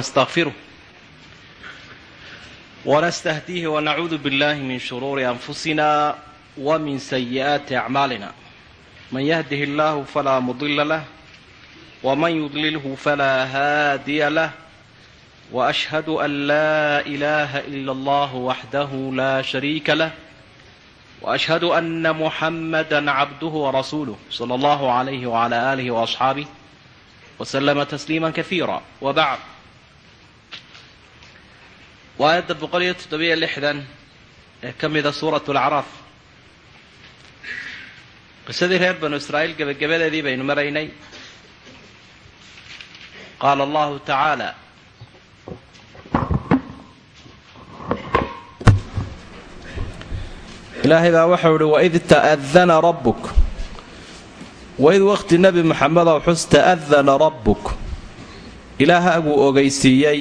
نستغفره ونستهديه ونعوذ بالله من شرور أنفسنا ومن سيئات أعمالنا من يهده الله فلا مضل له ومن يضلله فلا هادي له وأشهد أن لا إله إلا الله وحده لا شريك له وأشهد أن محمدا عبده ورسوله صلى الله عليه وعلى آله وأصحابه وسلم تسليما كثيرا وبعد waayadda boqol iyo toddobiyo lixdan ee ka mida suuratu alacraaf qisadii reer banu israa'iil gebagabadeedii baynu maraynay qaala allahu tacaala ilaahay baa waxau ihi waid ta'adana rabbuk waid waqti nebi moxamedow xus ta'adana rabbuk ilaahaguu ogeysiiyey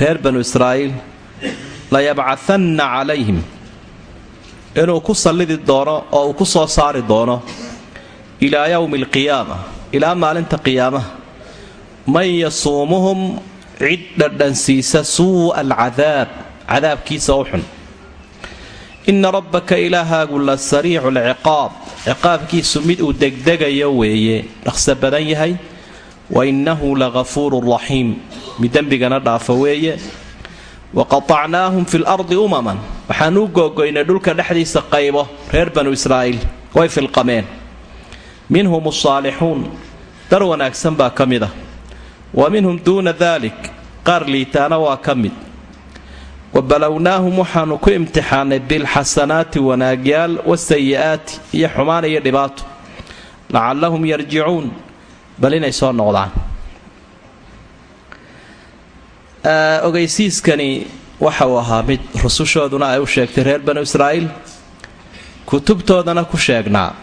reer banu israa'iil layabcahanna calayhim inuu ku sallidi doono oo uu ku soo saari doono ilaa yowmi alqiyaama ilaa maalinta qiyaamaha. Man yasuumuhum cid dhadhansiisa suu'a alcadaab cadaabkiisa u xun. Inna rabbaka ilaahaagu la sariicu alciqaab ciqaabkiisu mid uu degdegayo weeye dhaqsa badan yahay. Wa innahu lagafuurun raxiim mid dembigana dhaafa weeye. Wa qatacnaahum fi lardi umaman. Waxaan u googoynay dhulka dhexdiisa qaybo reer banu israa'iil. Way filqameen. Minhum asaalixuun dar wanaagsan baa ka mid ah. Wa minhum duuna daalik qaar liitaana waa ka mid. Wa balownaahum waxaannu ku imtixaanay bilxasanaati wanaagyaal wasayi'aati iyo xumaan iyo dhibaato. Lacallahum yarjicuun. Bal inay soo noqdaan ogeysiiskani waxa uu ahaa mid rusushooduna ay u sheegtay reer banu israa'iil. Kutubtoodana ku sheegnaa.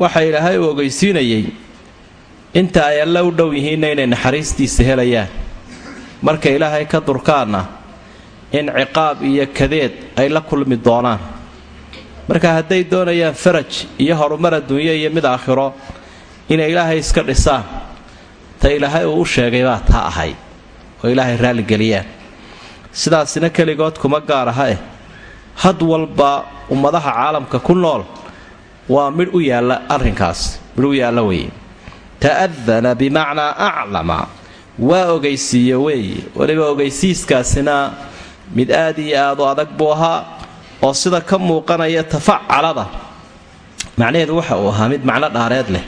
Waxa ilaahay uu ogeysiinayay inta ay alle u dhow yihiinna inay naxariistiisa helayaan. Marka ilaahay ka durkaanna in ciqaab iyo kadeed ay la kulmi doonaan. Marka hadday doonayaan faraj iyo horumar adduunyo iyo mid aakhiro inay ilaahay iska dhisaan ta ilaahay uu u sheegay baa taa ahayd oo ilaahay raalligeliyaan sidaasina keligood kuma gaar aha eh had walba ummadaha caalamka ku nool waa midh u yaalla arrinkaas midh u yaalla weeye. Ta'adana bimacnaa aclama waa ogeysiiye weeye. Weliba ogeysiiskaasina mid aad iyo aad u adag buu ahaa oo sida ka muuqanaya tafacalada. Macnaheedu waxa uu ahaa mid macno dhaareed leh.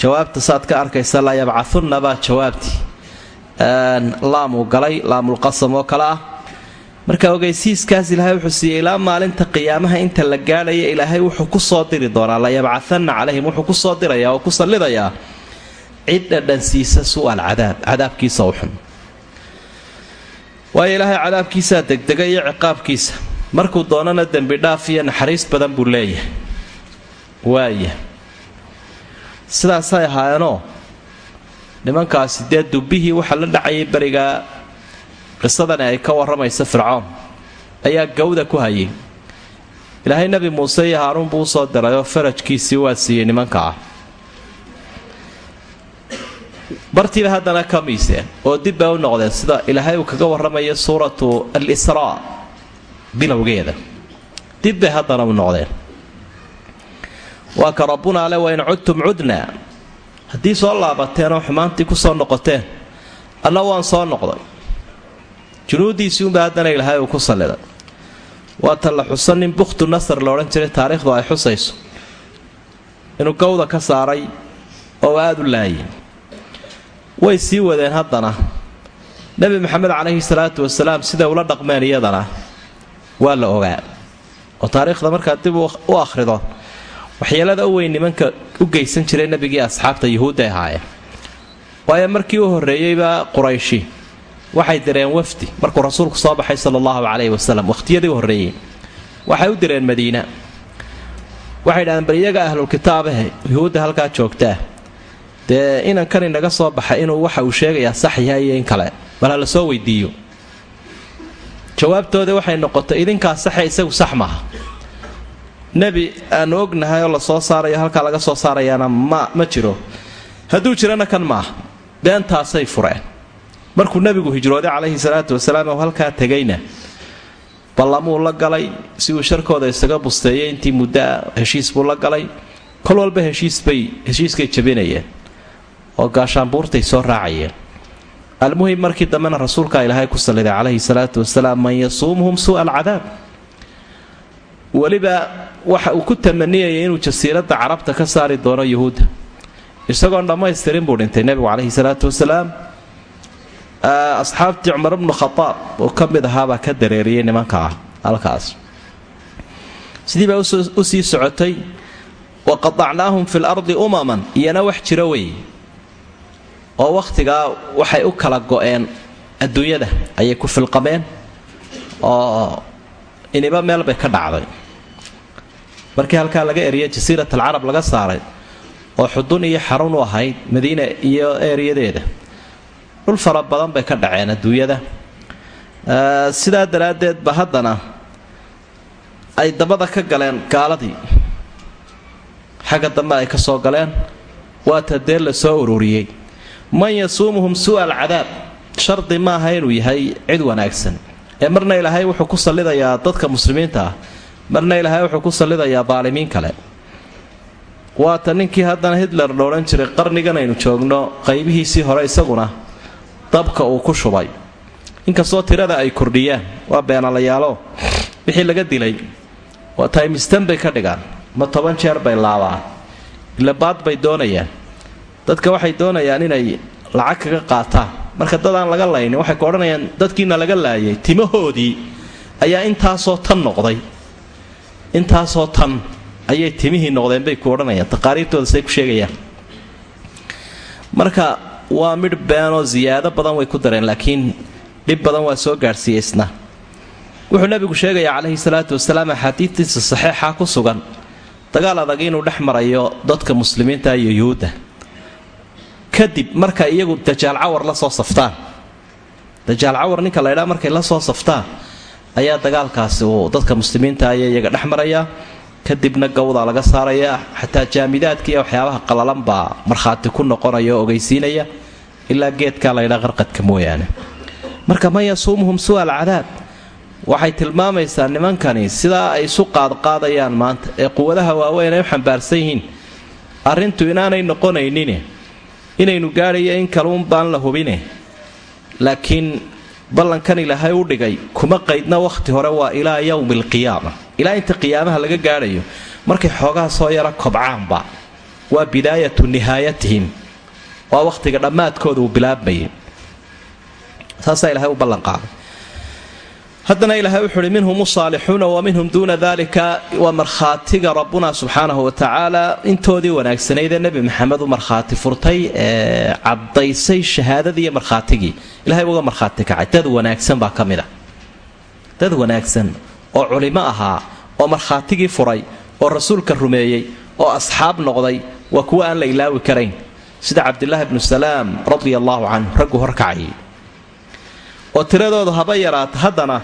Jawaabta saad ka arkaysa la yabcahunna baa jawaabtii laamuu galay laamulqasam oo kale ah. Marka ogeysiiskaas ilaahay wuxuu siiyey ilaa maalinta qiyaamaha inta la gaadhaya ilaahay wuxuu ku soo diri doonaa layabcahanna calayhim wuxuu ku soo dirayaa oo ku sallidayaa cid dhadhansiisa su'al cadaab cadaabkiisa u xun. Waayo ilaahay cadaabkiisaa degdega iyo ciqaabkiisa markuu doonana dembi dhaaf iyo naxariis badan buu leeyahay. Waaya sidaasay ahaayeenoo nimankaasi dee dubbihii waxaa la dhacayay berigaa qisadani ay ka warramaysa fircoon? Ayaa gawda ku hayay. Ilaahay nebi muuse iyo haaruun buu u soo diray oo farajkiisii waa siiyey nimanka. Ah bartiiba haddana ka miiseen oo dib bay u noqdeen sida ilaahay uu kaga warramayo suuratu al-israa bilowgeeda. Dib bay haddana u noqdeen. Waa ka rabbunaa le wain cudtum cudnaa haddii soo laabateen oo xumaantii ku soo noqoteen anna waan soo noqday. Junuuddiisii unba haddana ilaahay uu ku salliday waa tan la xusan nin bukhtu nasar la odhan jiray taariikhdu ay xusayso. Inuu gawda ka saaray oo aada u laayay. Way sii wadeen haddana. Nebi maxamed calayhi salaatu wasalaam siday ula dhaqmeen iyadana waa la ogaa. Oo taariikhda markaad dib u akhrido waxyeelada u weyn nimanka u geysan jiray nebigii asxaabta yuhuudday ahaayeen waayo markii u horreeyeybaa qurayshi waxay direen wafdi. Markuu rasuulku soo baxay sala allahu calayhi wasalam wakhtiyadii u horreeyey waxay u direen madiina. Waxay dhahdeen bal iyaga ahlulkitaabahe yuhuudda halkaa joogtaa dee inankan inaga soo baxa inuu waxa uu sheegayaa sax yahay iyo in kale. Bal ha soo weydiiyo. Jawaabtoodii waxay noqotay idinkaa saxe isagu sax maaha nebi aanu ognahay oo la soo saarayo halkaa laga soo saarayaana ma jiro. Hadduu jirana kan maaha beentaasay fureen. Markuu nebigu hijrooday calayhi salaatu wasalaam oo halkaa tegayna. Ballamuu la galay si uu sharkooda isaga busteeyay intii muddoa heshiis buu la galay. Kol walba heshiisbay heshiiskay jabinayeen oo gaashaanbuurtay soo raacayeen. Almuhim markii dambena rasuulkaa ilaahay ku salliday calayhi salaatu wasalaam man yasuumuhum suu'a alcadaab weliba waxa uu ku tamaniyayay inuu jasiiradda carabta ka saari doono yuhuudda. Isagoon dhammaystirin buu dhintay nebigu calayhi salaatu wasalaam. Asxaabtii cumar bnu khadaab oo ka mid ahaabaa ka dareeriyey nimanka ah halkaas. Sidiibaa u sii socotay wa qadacnaahum fi lardi umaman. Iyana wax jiro wey. Oo wakhtigaa waxay u kala go-een adduunyada ayay ku filqameen oo iniba meel bay ka dhacday markii halkaa laga eriyay jasiirat alcarab laga saaray oo xudun iyo xarun u ahayd madiina iyo eeriyadeeda dhul fara badan bay ka dhaceen adduunyada. Sidaa daraaddeed ba haddana ay dabada ka galeen gaaladii. Xagga dambe ay ka soo galeen waata dee la soo ururiyey. Man yasuumuhum suu'a alcadaab shardi maaha inuu yahay cid wanaagsan. Ee marna ilaahay wuxuu ku sallidayaa dadka muslimiinta ah marna ilaahay wuxuu ku sallidayaa daalimiin kale. Waata ninkii haddana hitler la jiray qarnigan aynu joogno qaybihiisii hore isaguna dabka uu ku shubay. Inkastoo tirada ay kordhiyaan waa beenalayaalo wixii laga dilay waa taymistan bay ka dhigaan ma toban jeer bay laabaan. Ilabaad bay doonayaan dadka waxay doonayaan inay lacag kaga qaataan. Marka dad aan laga laynin waxay ku odhanayaan dadkiina laga laayay timahoodii ayaa intaasoo tan noqday intaasoo tan ayay timihii noqdeen bay ku odhanayaan taqaariirtooda say ku sheegayaan. Marka waa midh beenoo ziyaado badan way ku dareen laakiin dhib badan waa soo gaadhsiiyey isna wuxuu nabigu sheegayaa calayhi salaatu wasalaam axaadiidtiisa saxeixa ku sugan. Dagaal adag inuu dhex marayo dadka muslimiinta iyo yuhuudda. Kadib marka iyagu dajaal cawar la soo saftaan. Dajaal cawar ninka laydhaa markay la soo saftaan ayaa dagaalkaasi uu dadka muslimiinta aya iyaga dhex marayaa kadibna gawdaa laga saarayaa xataa jaamidaadka iyo waxyaabaha qalalan baa markhaati ku noqonaya oo ogeysiinaya ilaa geedkaa laydhaa qarqadka mooyaane. Marka man yasuumuhum su'a alcadaab waxay tilmaamaysaa nimankani sidaa ay isu qaadqaadayaan maanta ee quwadaha waaweyn ay u xambaarsan yihiin. Arrintu inaanay noqonaynine inaynu gaadhayo in kaluun baan la hubine laakiin ballankan ilaahay u dhigay kuma qaydna wakhti hore waa ilaa yowmi alqiyaama ilaa inta qiyaamaha laga gaadhayo markay xoogaha soo yara kobcaanba waa bidaayatu nihaayatihim. Waa wakhtiga dhammaadkooda uu bilaabmayay. Saasaa ilahay u ballanqaaday haddana ilaahay wuxuu uhi minhum usaalixuuna wa minhum duuna dalika waa markhaatiga rabbuna subxaanahu wa tacaala. Intoodii wanaagsanayd ee nebi maxamed u markhaati furtay ee caddaysay shahaadadii iyo markhaatigii. Ilahay uga markhaati kacay. Dad wanaagsan baa ka mid a dad wanaagsan oo culimo ahaa oo markhaatigii furay oo rasuulka rumeeyey oo asxaab noqday waa kuwa aan la ilaawi karayn. Sida cabdilaahi bnu salaam radia allaahu canhu raggu horkacayay oo tiradoodu haba yaraata haddana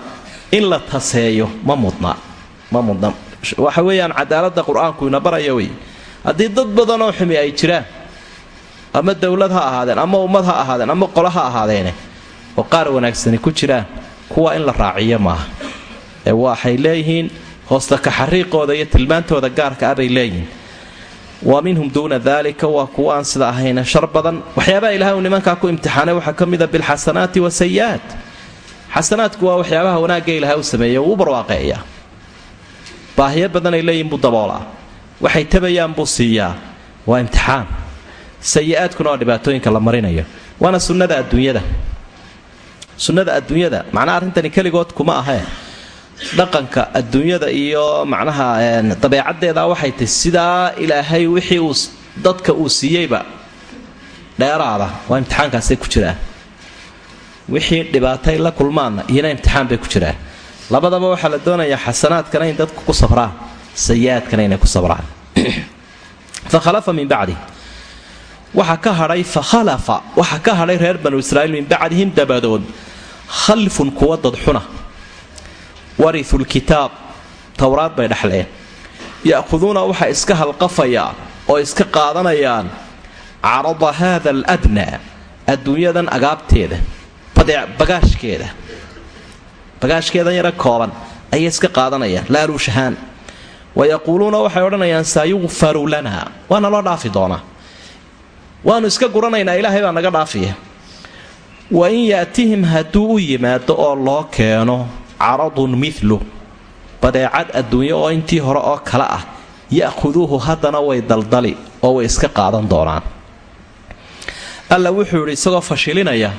in la taseeyo ma mudna ma mudna. Waxa weeyaan cadaaladda qur'aanku ina baraya wey haddii dad badanoo xumi ay jiraan ama dowlad ha ahaadeen ama ummad ha ahaadeen ama qolo ha ahaadeene oo qaar wanaagsani ku jiraan kuwa in la raaciyo maaha. Ee waxay leeyihiin hoosta kaxariiqooda iyo tilmaantooda gaarka ah bay leeyihiin wa minhum duuna dalika waa kuwa aan sida ahayna shar badan. Waxyaabaha ilahay uu nimankaa ku imtixaanay waxaa ka mida bilxasanaati wasayi'aat xasanaadku waa waxyaabaha wanaagga ilahay u sameeya uu u barwaaqeeyaa. Baahiyo badan ay leeyihiin buu daboolaa waxay tabayaan buu siiyaa. Waa imtixaan. Sayi-aadkuna waa dhibaatooyinka la marinayo. Waana sunnada adduunyada. Sunnada adduunyada macnaha arrintani keligood kuma ahee dhaqanka adduunyada iyo macnaha dabeecaddeeda waxay tahy sidaa ilaahay wixii uu dadka uu siiyeyba dheeraada waa imtixaankaasay ku jiraan. Wixii dhibaatay la kulmaanna iyona imtixaan bay ku jiraan. Labadaba waxaa la doonayaa xasanaadkana in dadku ku sabraan sayi-aadkana inay ku sabraan. Fa khalafa min bacdi. Waxa ka hadhay fa khalafa waxa ka hadhay reer banu israiil min bacdihim dabadood. Khalfun kuwa dadxuna wariu lkitaab towraad bay dhexleen ya'khuduuna waxay iska halqafayaan oo iska qaadanayaan carada haada aladnaa adduunyadan agaabteeda bagaashkeeda. Bagaashkeedan yara kooban ayay iska qaadanayaan laaluushahaan wayaquuluuna waxay odhanayaan sayukfaru lana. Waana loo dhaafi doonaa. Waanu iska guranaynaa ilaahay baa naga dhaafiya. Wa in yaatihim hadduu u yimaado oo loo keeno caradun milu badeecad adduunyo oo intii hore oo kale ah ya'khuduuhu haddana way daldali oo way iska qaadan doonaan alla wuxuu yidhi isagoo fashilinaya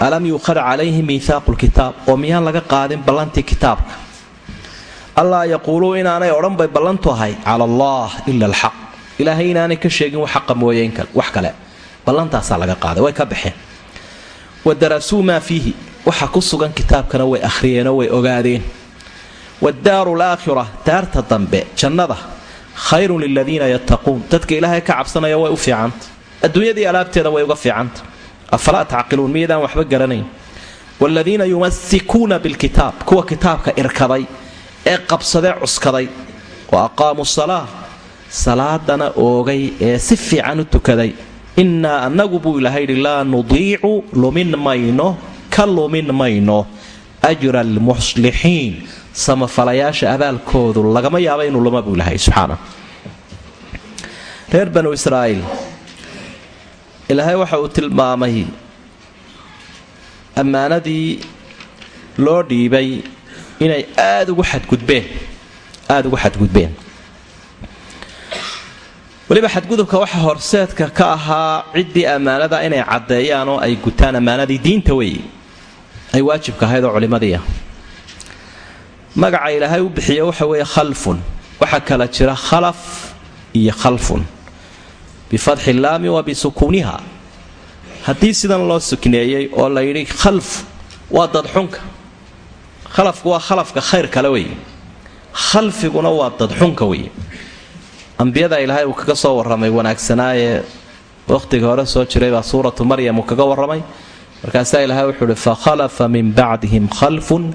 alam yuuqad calayhi miihaaqu lkitaab oo miyaan laga qaadin ballantii kitaabka allaa yaquuluu inaanay odhan bay ballantu ahay cala allah ila alxaq ilaahay inaanay ka sheegin wax xaqa mooye wax kale ballantaasaa laga qaaday way ka baxeen wa darasuu maa fiihi waxa ku sugan kitaabkana way akhriyeenoo way ogaadeen. Waddaaru alaakhira daarta dambe jannada khayrun liladiina yattaquun. Dadka ilaahay ka cabsanaya way u fiicanta adduunyadii alaabteeda way uga fiicanta afalaa tacqiluun miyadaan waxba garanayn. Waaladiina yumasikuuna bilkitaab kuwa kitaabka irkaday ee qabsadee cuskaday. Wa aqaamuu salaa salaadana oogay ee si fiican u tukaday. Innaa annagu buu ilahay yidhi laa nudiicu lumin mayno ka lumin mayno ajra almuslixiin samafalayaasha abaalkoodu lagama yaaba inuu luma buu ilahay subxaana. Reer banu israa'iil ilaahay waxa uu tilmaamay ammaanadii loo dhiibay inay aada ugu xadgudbeen aada ugu xadgudbeen. Weliba xadgudubka waxa horseedka ka ahaa ciddii ammaanada inay caddeeyaan oo ay gutaan ammaanadii diinta weeye ay waajibka ahayd oo culimadiia magaca ilaahay u bixiya waxa weeye khalfun. Waxaa kala jira khalaf iyo khalfun. Bifatxi laami wa bisukuuniha haddii sidan loo sukneeyey oo la yidhi khalf waa dadxunka khalafku waa khalafka khayr kale weeye. Khalfiguna waa dadxunka weeye. Ambiyada ilaahay uu kaga soo warramay wanaagsanaaye wakhtiga hore soo jiray baa suuratu maryam uu kaga warramay markaasaa ilaahay wuxuu uhi fakhalafa min bacdihim khalfun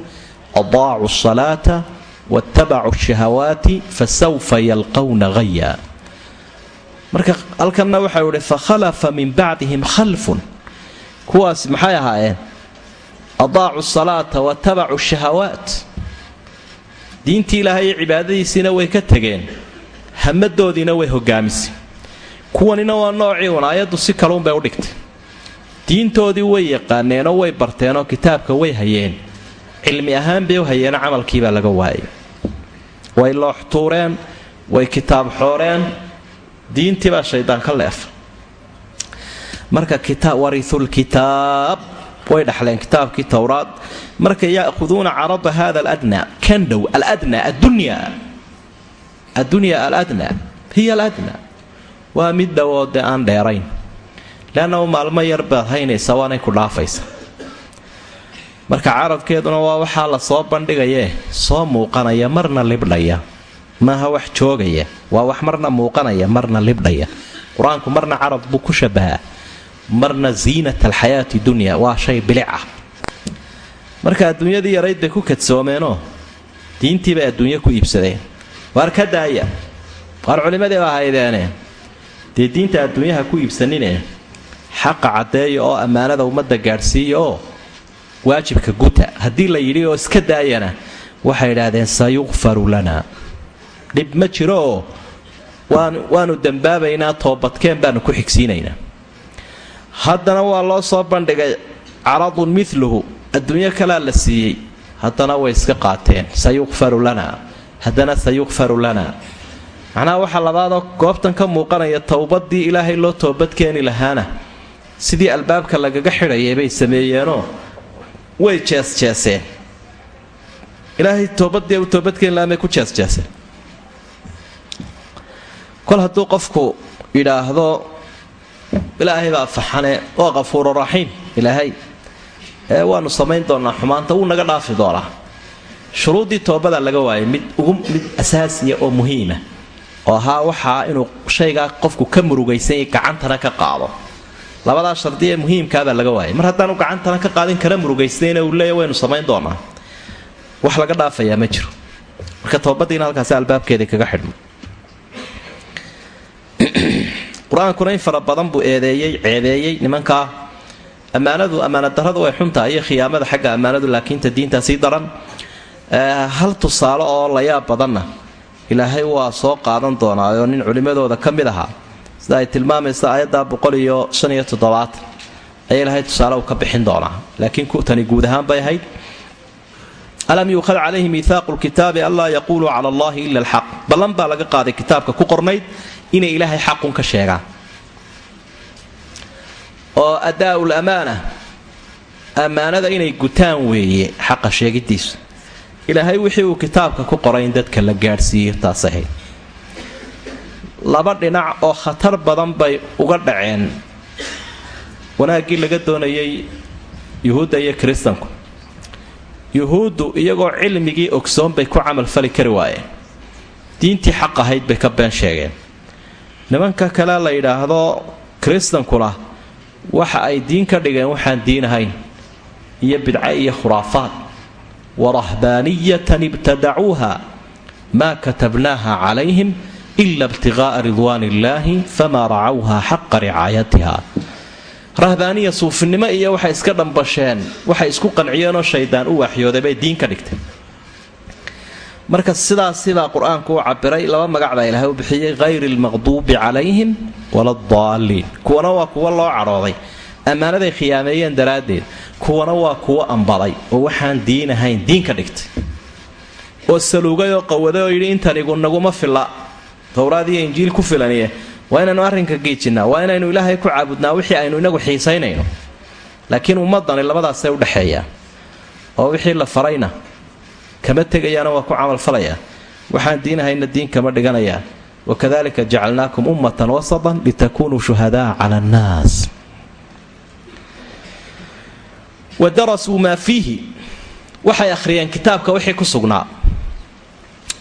adaacuu asalaata waattabacuu shahawaati fasawfa yalqawna haya marka halkanna waxau ihi fakhalafa min bacdihim khalfun. Kuwaas maxay ahaayeen? Adaacu salaata watabacuu shahawaat. Diintii ilaahay iyo cibaadadiisiina way ka tegeen hamadoodiina way hogaamisay kuwanina waa noocii un aayaddu si kaluunbay u dhigtay diintoodii way yaqaaneenoo way barteenoo kitaabka way hayeen. Cilmi ahaan bay u hayeeno camalkiibaa laga waayay. Way looxtuureen way kitaab xooreen diintiibaa shaydaan ka leefa marka wariulkitaab way dhaxleen kitaabkii towraad. Marka ya'huduuna carada hada aladna kan dhow aladna addunya. Aladna hiya aladna waa mid dhowoo dee aan dheerayn leanna maalmo yar baad haynaysa waanay ku dhaafaysa marka carabkeeduna waa waxaa la soo bandhigayee soo muuqanaya marna libdhaya maaha wax joogaya waa wax marna muuqanaya marna libdhaya qur'aanku marna carab buu ku shabahaa marna ziinat alxayaati dunya waa shay bilic ah marka adduunyadii yarayd bay ku kadsoomeenoo diintiibay adduunyo ku iibsadeen waar ka daaya waar culimmadii baa haydeene dee diinta adduunyaha ku iibsanine xaqa caddeeya oo ammaanada ummadda gaadhsiiya oo waajibka guta. Haddii la yidhi oo iska daayana waxay idhaahdeen sayukfaru lana. Dhib ma jiro. Oo waanu dembaabaynaa toobadkeen baanu ku xigsiinaynaa. Haddana waa loo soo bandhigay caradun miluhu adduunyo kalea la siiyey. Haddana way iska qaateen sayukfaru lana. Haddana sayukfaru lana. Macnaha waxaa labaadoo goobtan ka muuqanaya towbadii ilaahay loo toobadkeeni lahaana sidii albaabka lagaga xidhayay bay sameeyeenoo way jeesjeeseen ilaahay toobadii u toobadkeeni lahaan bay ku jeesjeeseen kol hadduu qofku yidhaahdo ilaahay baa faxane waa qafuuro raxiim ilaahay. Ee waanu samayn doonaa xumaanta wuu naga dhaafi doonaa. Shuruuddii toobada laga waayay mid ugu mid asaasiya oo muhiima oo ahaa waxaa inuu shaygaa qofku ka murugaysanyay gacantana ka qaado labadaa shardi ee muhiimkaabaa laga waayay. Mar haddaanu gacantana ka qaadin kara murugaysnayna uu leeya waynu samayn doonaa wax laga dhaafayaa ma jiro. Marka toobadiina halkaasi albaabkeedii kaga xidhmo. Qur'aankuna in fara badan buu eedeeyey ceedeeyey nimankaa ammaanadu ammaanadarradu way xuntahay iyo khiyaamada xagga ammaanadu laakiinta diintaa daran hal tusaale oo layaab badanna ilaahay waa soo qaadan doonaa oo nin culimmadooda ka mid ahaa sida ay tilmaamaysa aayadda boqol iyo shan iyo toddobaatan ayaa ilaahay tusaale uu ka bixin doonaa. Laakiin tani guud ahaan bay ahayd. Alam yuukhad calayhi miihaaqu lkitaabi anlaa yaquuluu cala allahi ila alxaq. Ballan baa laga qaaday kitaabka ku qornayd inay ilaahay xaqun ka sheegaan. Oo adaa lamaana ammaanada inay gutaan weeye xaqa sheegidiisu ilaahay wixii uu kitaabka ku qoray in dadka la gaadhsiiyo taas ahayd laba dhinac oo khatar badan bay uga dhaceen. Wanaaggii laga doonayay yuhuudda iyo kiristanku. Yuhuuddu iyagoo cilmigii ogsoon bay ku camalfali kari waayeen. Diintii xaq ahayd bay ka been sheegeen. Nimanka kale la yidhaahdo kiristankuna waxa ay diin ka dhigeen waxaan diin ahayn. Iyo bidca iyo khuraafaad. Warahbaaniyatan ibtadacuuha maa katabnaaha calayhim ila ibtiqaa'a ridwaan illaahi famaa racawha xaqa ricaayatiha rahbaaniya suufinimo iyo waxay iska dhambasheen waxay isku qanciyeenoo shaydaan u waaxyooday bay diin ka dhigtay marka sidaas sidaa qur'aanku u cabiray laba magac ilaahay u bixiyey hayri lmaqduubi calayhim wala daaliin kuwana waa kuwa loo cadhooday ammaanaday khiyaameeyeen daraaddeed kuwana waa kuwo ambaday oo waxaan diin ahayn diin ka dhigtay oo saluugay oo qawaday oo yidhi intanigu naguma filla towraad iyo injiil ku filaniye waa inaynu arrinka geejinnaa waa inaynu ilaahay ku caabudnaa wixii aynu inagu xiisaynayno laakiin ummadani labadaasay udhexeeyaan oo wixii la farayna kama tegayaana waa ku camalfalayaa waxaan diinahayna diin kama dhiganayaan wakadalika jacalnaakum ummatan wasatan litakunuu shuhadaa cala annaas. Wa darasuu maa fiihi. Waxay akhriyeen kitaabka wixii ku sugnaa.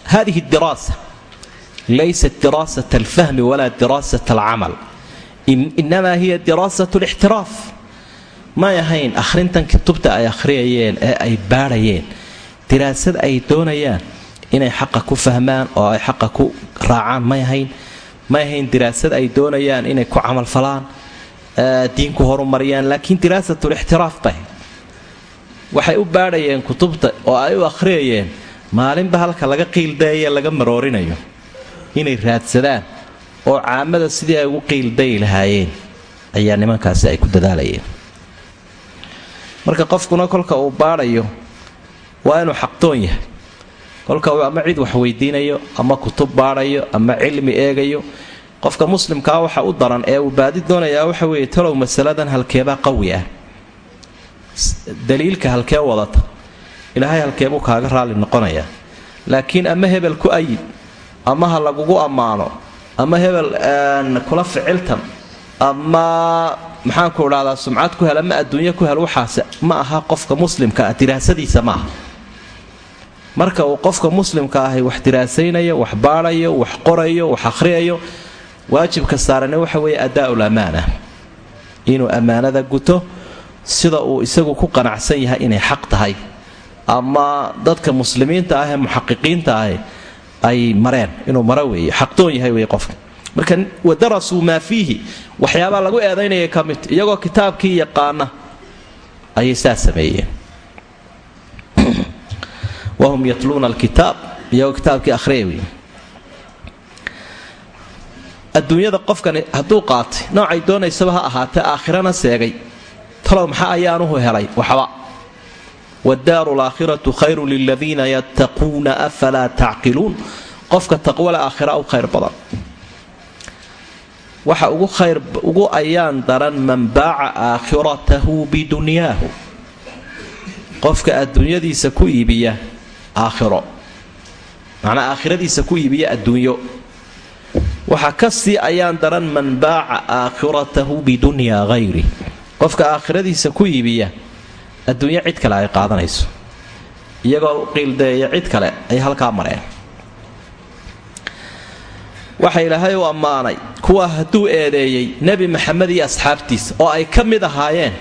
Hadihi diraasa laysat diraasat alfahmi walaa diraasat alcamal inamaa hiya diraasat lixtiraaf may ahayn akhrintan kutubta ay akhriyayeen ee ay baadhayeen diraasad ay doonayaan inay xaqa ku fahmaan oo ay xaqa ku raacaan may ahayn may ahayn diraasad ay doonayaan inay ku camalfalaan diinku horumariyaan laakiin diraasatulixtiraaf bay waxay u baadhayeen kutubta oo ay u akhriyayeen maalinba halka laga qiildayaye laga maroorinayo inay raadsadaan oo caamada sidii ay ugu qiildayi lahaayeen ayaa nimankaasi ay ku dadaalayeen. Marka qofkuna kolka uu baadhayo waa inuu xaqtoon yahay. Kolka uu ama cid wax weydiinayo ama kutub baadhayo ama cilmi eegayo qofka muslimkaa waxa u daran ee uu baadi doonayaa waxa weeye talow masaladan halkeebaa qawi ah. Daliilka halkee wadata ilaahay halkeebuu kaaga raalli noqonayaa. Laakiin ama hebel ku ayid ama ha lagugu ammaano. Ama hebel kula ficiltan. Ama maxaanku idhahdaa sumcad ku hel ama adduunyo ku hel waxaase ma aha qofka muslimka ah diraasadiisa maaha marka uu qofka muslimka ahi wax diraasaynayo wax baadhayo wax qorayo wax akhriyayo waajibka saarane waxa weeye adaa-ul inuu ammaanada guto sida uu isagu ku qanacsan yahay inay xaq tahay. Ama dadka muslimiinta ah ee muxaqiqiinta ahi ay mareen inuu maro weeye xaqdoon yahay wey qofka. Marka wadarasuu maa fiihi. Waxyaabaa lagu eedaynaya ka mid iyagoo kitaabkii yaqaana ayay saa sameeyeen. Wahum yatluuna alkitaab iyagoo kitaabkii ahriyay wey adduunyada qofkani hadduu qaatay noocay doonaysaba ha ahaatee aakhirana seegay. Talow maxaa ayaanuhu helay? Waxba waddaaru laakhiratu khayru liladiina yattaquuna afalaa tacqiluun qofka taqwale aakhira u khayr badan waxa ugu khayr ugu ayaan daran man baaca aakhiratahu bidunyaahu qofka adduunyadiisa ku iibiya aakhiro macnaa aakhiradiisa ku iibiya adduunyo waxaa ka sii ayaan daran man baaca aakhiratahu bidunyaa hayri qofka aakhiradiisa ku iibiya adduunyo cid kale ay qaadanayso. Iyagoo qiildeeya cid kale ay halkaa mareen. Waxa ilaahay u ammaanay kuwa hadduu eedeeyey nebi maxamed iyo asxaabtiisa oo ay ka mid ahaayeen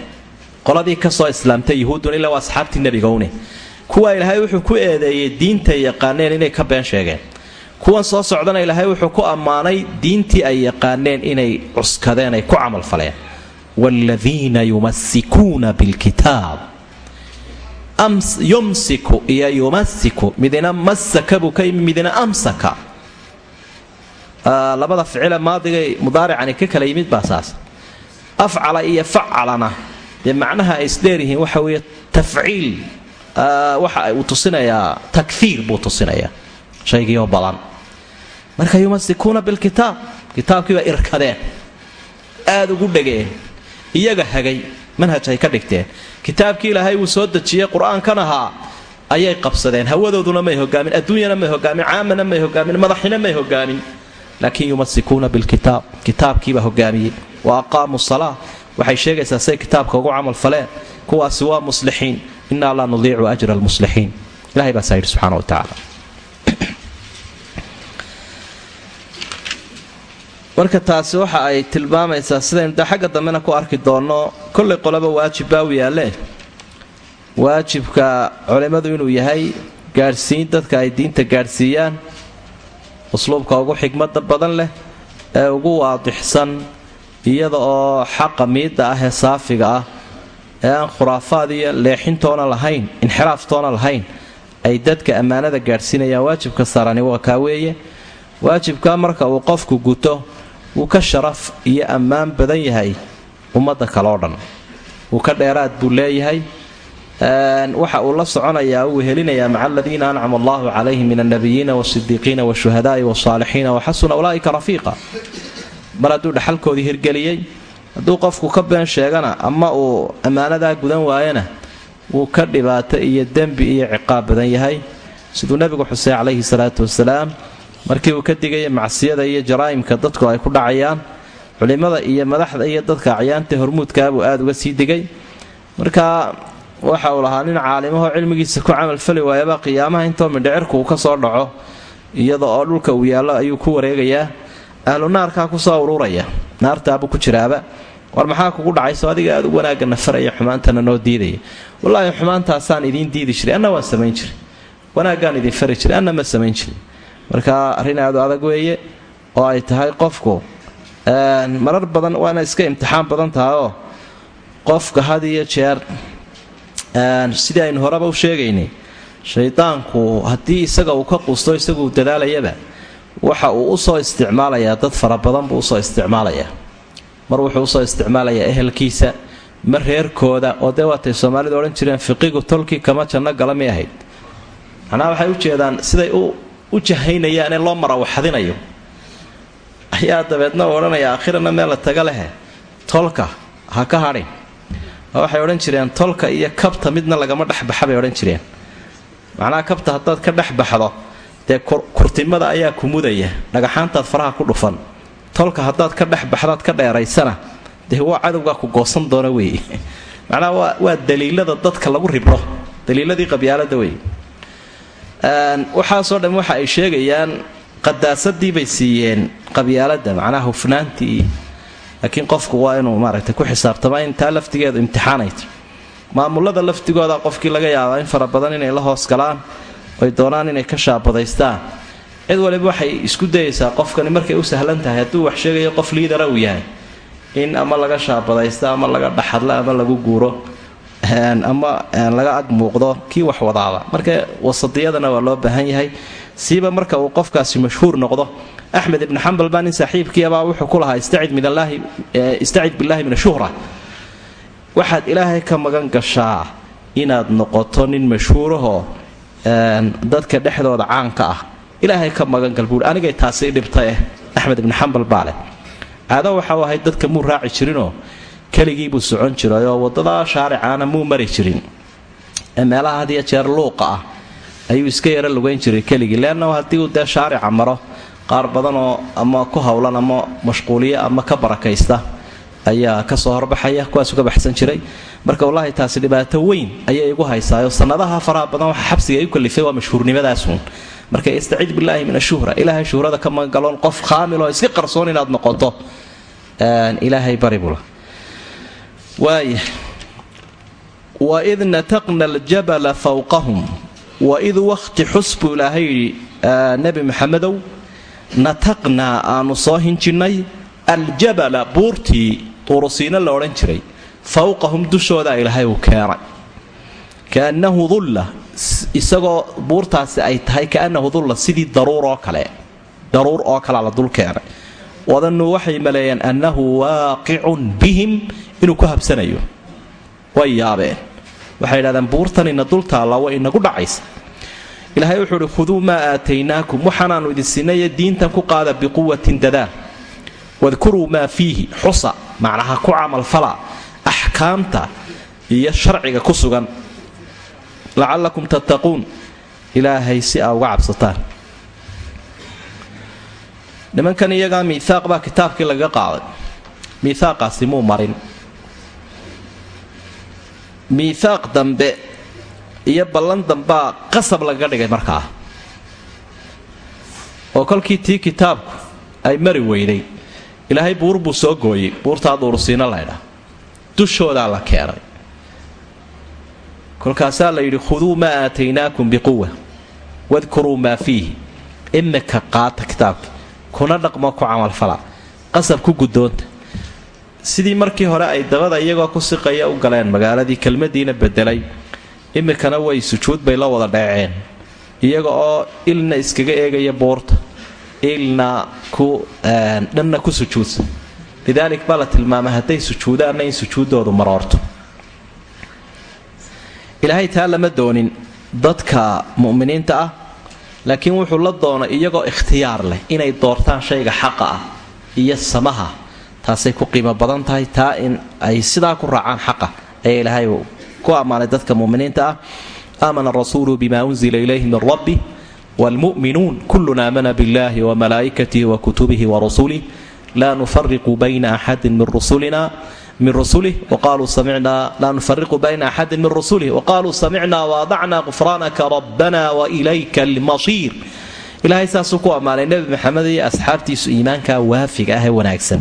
qoladii ka soo islaamtay yuhuuddun ilaa waa asxaabtii nebigowne kuwa ilaahay wuxuu ku eedeeyey diintay yaqaaneen inay ka been sheegeen. Kuwan soo socdana ilaahay wuxuu ku ammaanay diintii ay yaqaaneen inay cuskadeen ay ku camalfaleen waaladiina yumasikuuna bilkitaab yumsiku iyo yumasiku midina masaka buu ka yimi midina amsaka labada ficile maadigay mudaaricani ka kala yimid baa saas afcala iyo facalana dee macnaha ay isdheeryihiin waxa weeye tafciil waxa uu tusinayaa takfiir buu tusinayaa shaygiioo badan marka yumasikuuna bilkitaab kitaabkiiba irkadeen aada ugu dhegeen iyaga hagay manhaj ay ka dhigteen. Kitaabkii ilaahay uu soo dejiyey qur'aankan ahaa ayay qabsadeen. Hawadooduna may hogaamin adduunyana may hogaamin caamana may hogaamin madaxina may hogaamin. Laakiin yumasikuuna bilkitaab kitaabkiibaa hogaamiyey. Wa aqaamuu salaa waxay sheegaysaa say kitaabka ugu camal faleen. Kuwaasi waa muslixiin. Innaa laa nudiicu ajra almuslixiin ilahay baa saa yidhi subxana wa tacaala marka taasi waxa ay tilmaamaysaa sidaynu de xagga dambena ku arki doonno kollay qolaba waajib baa u yaalle waajibka culimmadu inuu yahay gaadhsiin dadka ay diinta gaadhsiiyaan usluubka ugu xigmada badan leh ee ugu waadixsan iyada oo xaqa miidda ah ee saafiga ah ee aan khuraafaad iyo leexintoona lahayn inxiraaftoona lahayn ay dadka ammaanada gaadhsiinayaan waajibka saarani waa kaa weeye. Waajibka marka uu qofku guto wuu ka sharaf iyo ammaan badan yahay ummadda kaleo dhan. Wuu ka dheeraad buu leeyahay. Waxa uu la soconayaa uu helinayaa maca aladiina ancama allahu calayhim min alnabiyiina wasidiiqiina washuhadaai wasaalixiina waxasuna ulaaika rafiiqa. Mar hadduu dhexalkoodii hirgeliyey hadduu qofku ka been sheegana ama uu ammaanadaa gudan waayana wuu ka dhibaato iyo dembi iyo ciqaab badan yahay. Siduu nebigu xusey calayhi salaatu wasalaam markii uu ka digaya macsiyada iyo jaraa'imka dadku ay ku dhacayaan culimmada iyo madaxda iyo dadka acyaanta hormuudkaabuu aada uga sii digay. Marka waxa uu lahaa nin caalimahoo cilmigiisa ku camalfali waayaba qiyaamaha intoo mindhicirku uu ka soo dhaco iyada oo dhulka uu yaallo ayuu ku wareegayaa ahlu naarkaa ku soo ururaya naartaabuu ku jiraaba. War maxaa kugu dhacayso adiga aad u wanaagga nafaraya xumaantana noo diidaya. Wallaahi xumaantaasaan idiin diidi jiray anna waan samayn jiray. Wanaaggaan idin fari jiray anna ma samayn jirin marka arrin aadu adag weeye oo ay tahay qofku marar badan waana iska imtixaan badan tahayoo qofka had iyo jeer sidii aynu horeba u sheegaynay shaydaanku haddii isaga uu ka quusto isaguu dadaalayaba waxa uu u soo isticmaalayaa dad fara badan buu u soo isticmaalayaa mar wuxuu u soo isticmaalayaa ehelkiisa mar reerkooda oo dee waatay soomaalidu odhan jireen fiqigu tolkii kama janno gala may ahayd. Macnaha waxay ujeedaan siday u jahaynayaanee loo marawaxadinayo. Ayaa dabeedna u odhanaya aakhirana meel taga lehe tolka ha ka hadhin. Waxay odhan jireen tolka iyo kabta midna lagama dhexbaxa bay odhan jireen. Macnaha kabta haddaad ka dhex dee kurtimada ayaa ku mudaya dhagaxaantaad faraha ku dhufan. Tolka haddaad ka dhex ka dheeraysana dee waa cadowgaa ku goosan doona wey macnaha waa daliilada dadka lagu ribro daliiladii qabyaalada wey waxaasoo dhan waxa ay sheegayaan qadaasadii bay siiyeen qabyaalada macnaha hufnaantii. Laakiin qofku waa inuu maaragtay ku xisaabtama intaa laftigeedu imtixaanayto. Maamulada laftigooda qofkii laga yaabaa in fara badan inay la hoos galaan oy doonaan inay ka shaabadaystaan cid waliba waxay isku dayaysaa qofkani markay u sahlan tahay hadduu wax sheegayo qof liidara uu yahay. In ama laga shaabadaysto ama laga dhaxadlo ama lagu guuro ama laga ag muuqdo kii wax wadaaba marka wasadiyadana waa loo baahan yahay. Siiba marka uu qofkaasi mashhuur noqdo. Axmed ibni xambal baa nin wuxuu ku lahaa istacid billaahi min ashuhra waxaad ilaahay ka magan gashaa inaad noqoto nin mashhuurahoo dadka dhexdooda caanka ah. Ilaahay ka magangal buui anigay taasi dhibtaeh axmed ibni xambal baa leh. Caado waxau ahayd dadka muu raaci jirinoo keligiibuu socon jiray oo waddada shaaricaana muu mari jirin. Ee meelaha had jeer luuqa ah ayuu iska yaro lugayn jiray keligii leanna haddii uu dee shaarica maro qaar badanoo ama ku howlan ama mashquuliya ama ka barakaysta ayaa ka soo horbaxaya kuwaasuu ka baxsan jiray. Marka wallaahi taasi dhibaato weyn ayay igu haysaayo. Sanadaha faraha badan waxa xabsiga ay u kalifay waa mashhuurnimadaasuun marka istacid billaahi min ashuhra ilaahay shuhrada ka magangaloon qof khaamil oo iska qarsoon inaad noqoto ilaahay baribula waaya waid nataqna aljabala fawqahum waid wakhti xus buu ilaahay yidhi nebi maxamedow nataqnaa aanu soo hinjinnay aljabala buurtii tuurusiina la odhan jiray fawqahum dushooda ilaahay uu keenay. Kaannahu dulla isagoo buurtaasi ay tahay kaannahu dulla sidii daruur oo kale daruur oo kalea la dul keenay. Wadannuu waxay maleeyeen annahu waaqicun bihim inuu ku habsanayo. Way yaabeen. Waxay idhahdeen buurtanina dul taalla way inagu dhacaysa. Ilaahay wuxuu uhi khuduu maa aataynaakum waxaanaannu idin sinnaye diintan ku qaada biquwatin dadaal. Wadkuruu maa fiihi xusa macnaha ku camalfala axkaamta iyo sharciga ku sugan. Lacallakum tattaquun. Ilaahay si aa uga cabsataan. Nimankan iyagaa miihaaq baa kitaabkii lagaga qaaday. Miihaaqaasi muu marin miihaaq dambe iyo ballan dambaa qasab lagaga dhigay markaa oo kolkii tii kitaabku ay mari weyday. Ilaahay buur buu soo gooyey buurtaa duurusiina laydhaa dushoodaa la keenay kolkaasaa la yidhi khuduu maa aataynaakum biquwa wadkuruu maa fiihi. Imika qaata kitaabka kuna dhaqmo ku camalfala qasab ku guddoonta sidii markii hore ay dabada iyagoo ku siqaya u galeen magaaladii kelmadiina bedelay imikana way sujuud bay la wada dheeceen iyaga oo ilna iskaga eegaya buurta ilna ku dhanna ku sujuudsan lidaalik baa la tilmaamay hadday sujuudaanna in sujuuddoodu maroorto. Ilaahay taa lama doonin dadka mu'miniinta ah laakiin wuxuu la doonay iyagoo ikhtiyaar leh inay doortaan shayga xaqa ah iyo samaha taasay ku qiimo badan tahay taa in ay sidaa ku raacaan xaqa ayaa ilaahay ku ammaanay dadka muminiinta ah. Aamana arasuulu bima unzila ilayhi min rabbi wlmu'minuun kullun aamana biاllahi wmalaa'ikatihi wakutubihi warasulih laa nufariqu bayna axadin min rusulina min rusulih waqaluu samicnaa laa nufariqu bayna axadin min rusulih waqaaluu samicnaa waadacnaa qufraanaka rabbana wailayka almasiir ilaahay saasuu ku ammaanay. Nebi maxamed iyo asxaabtiisu iimaanka waafiga ah ee wanaagsan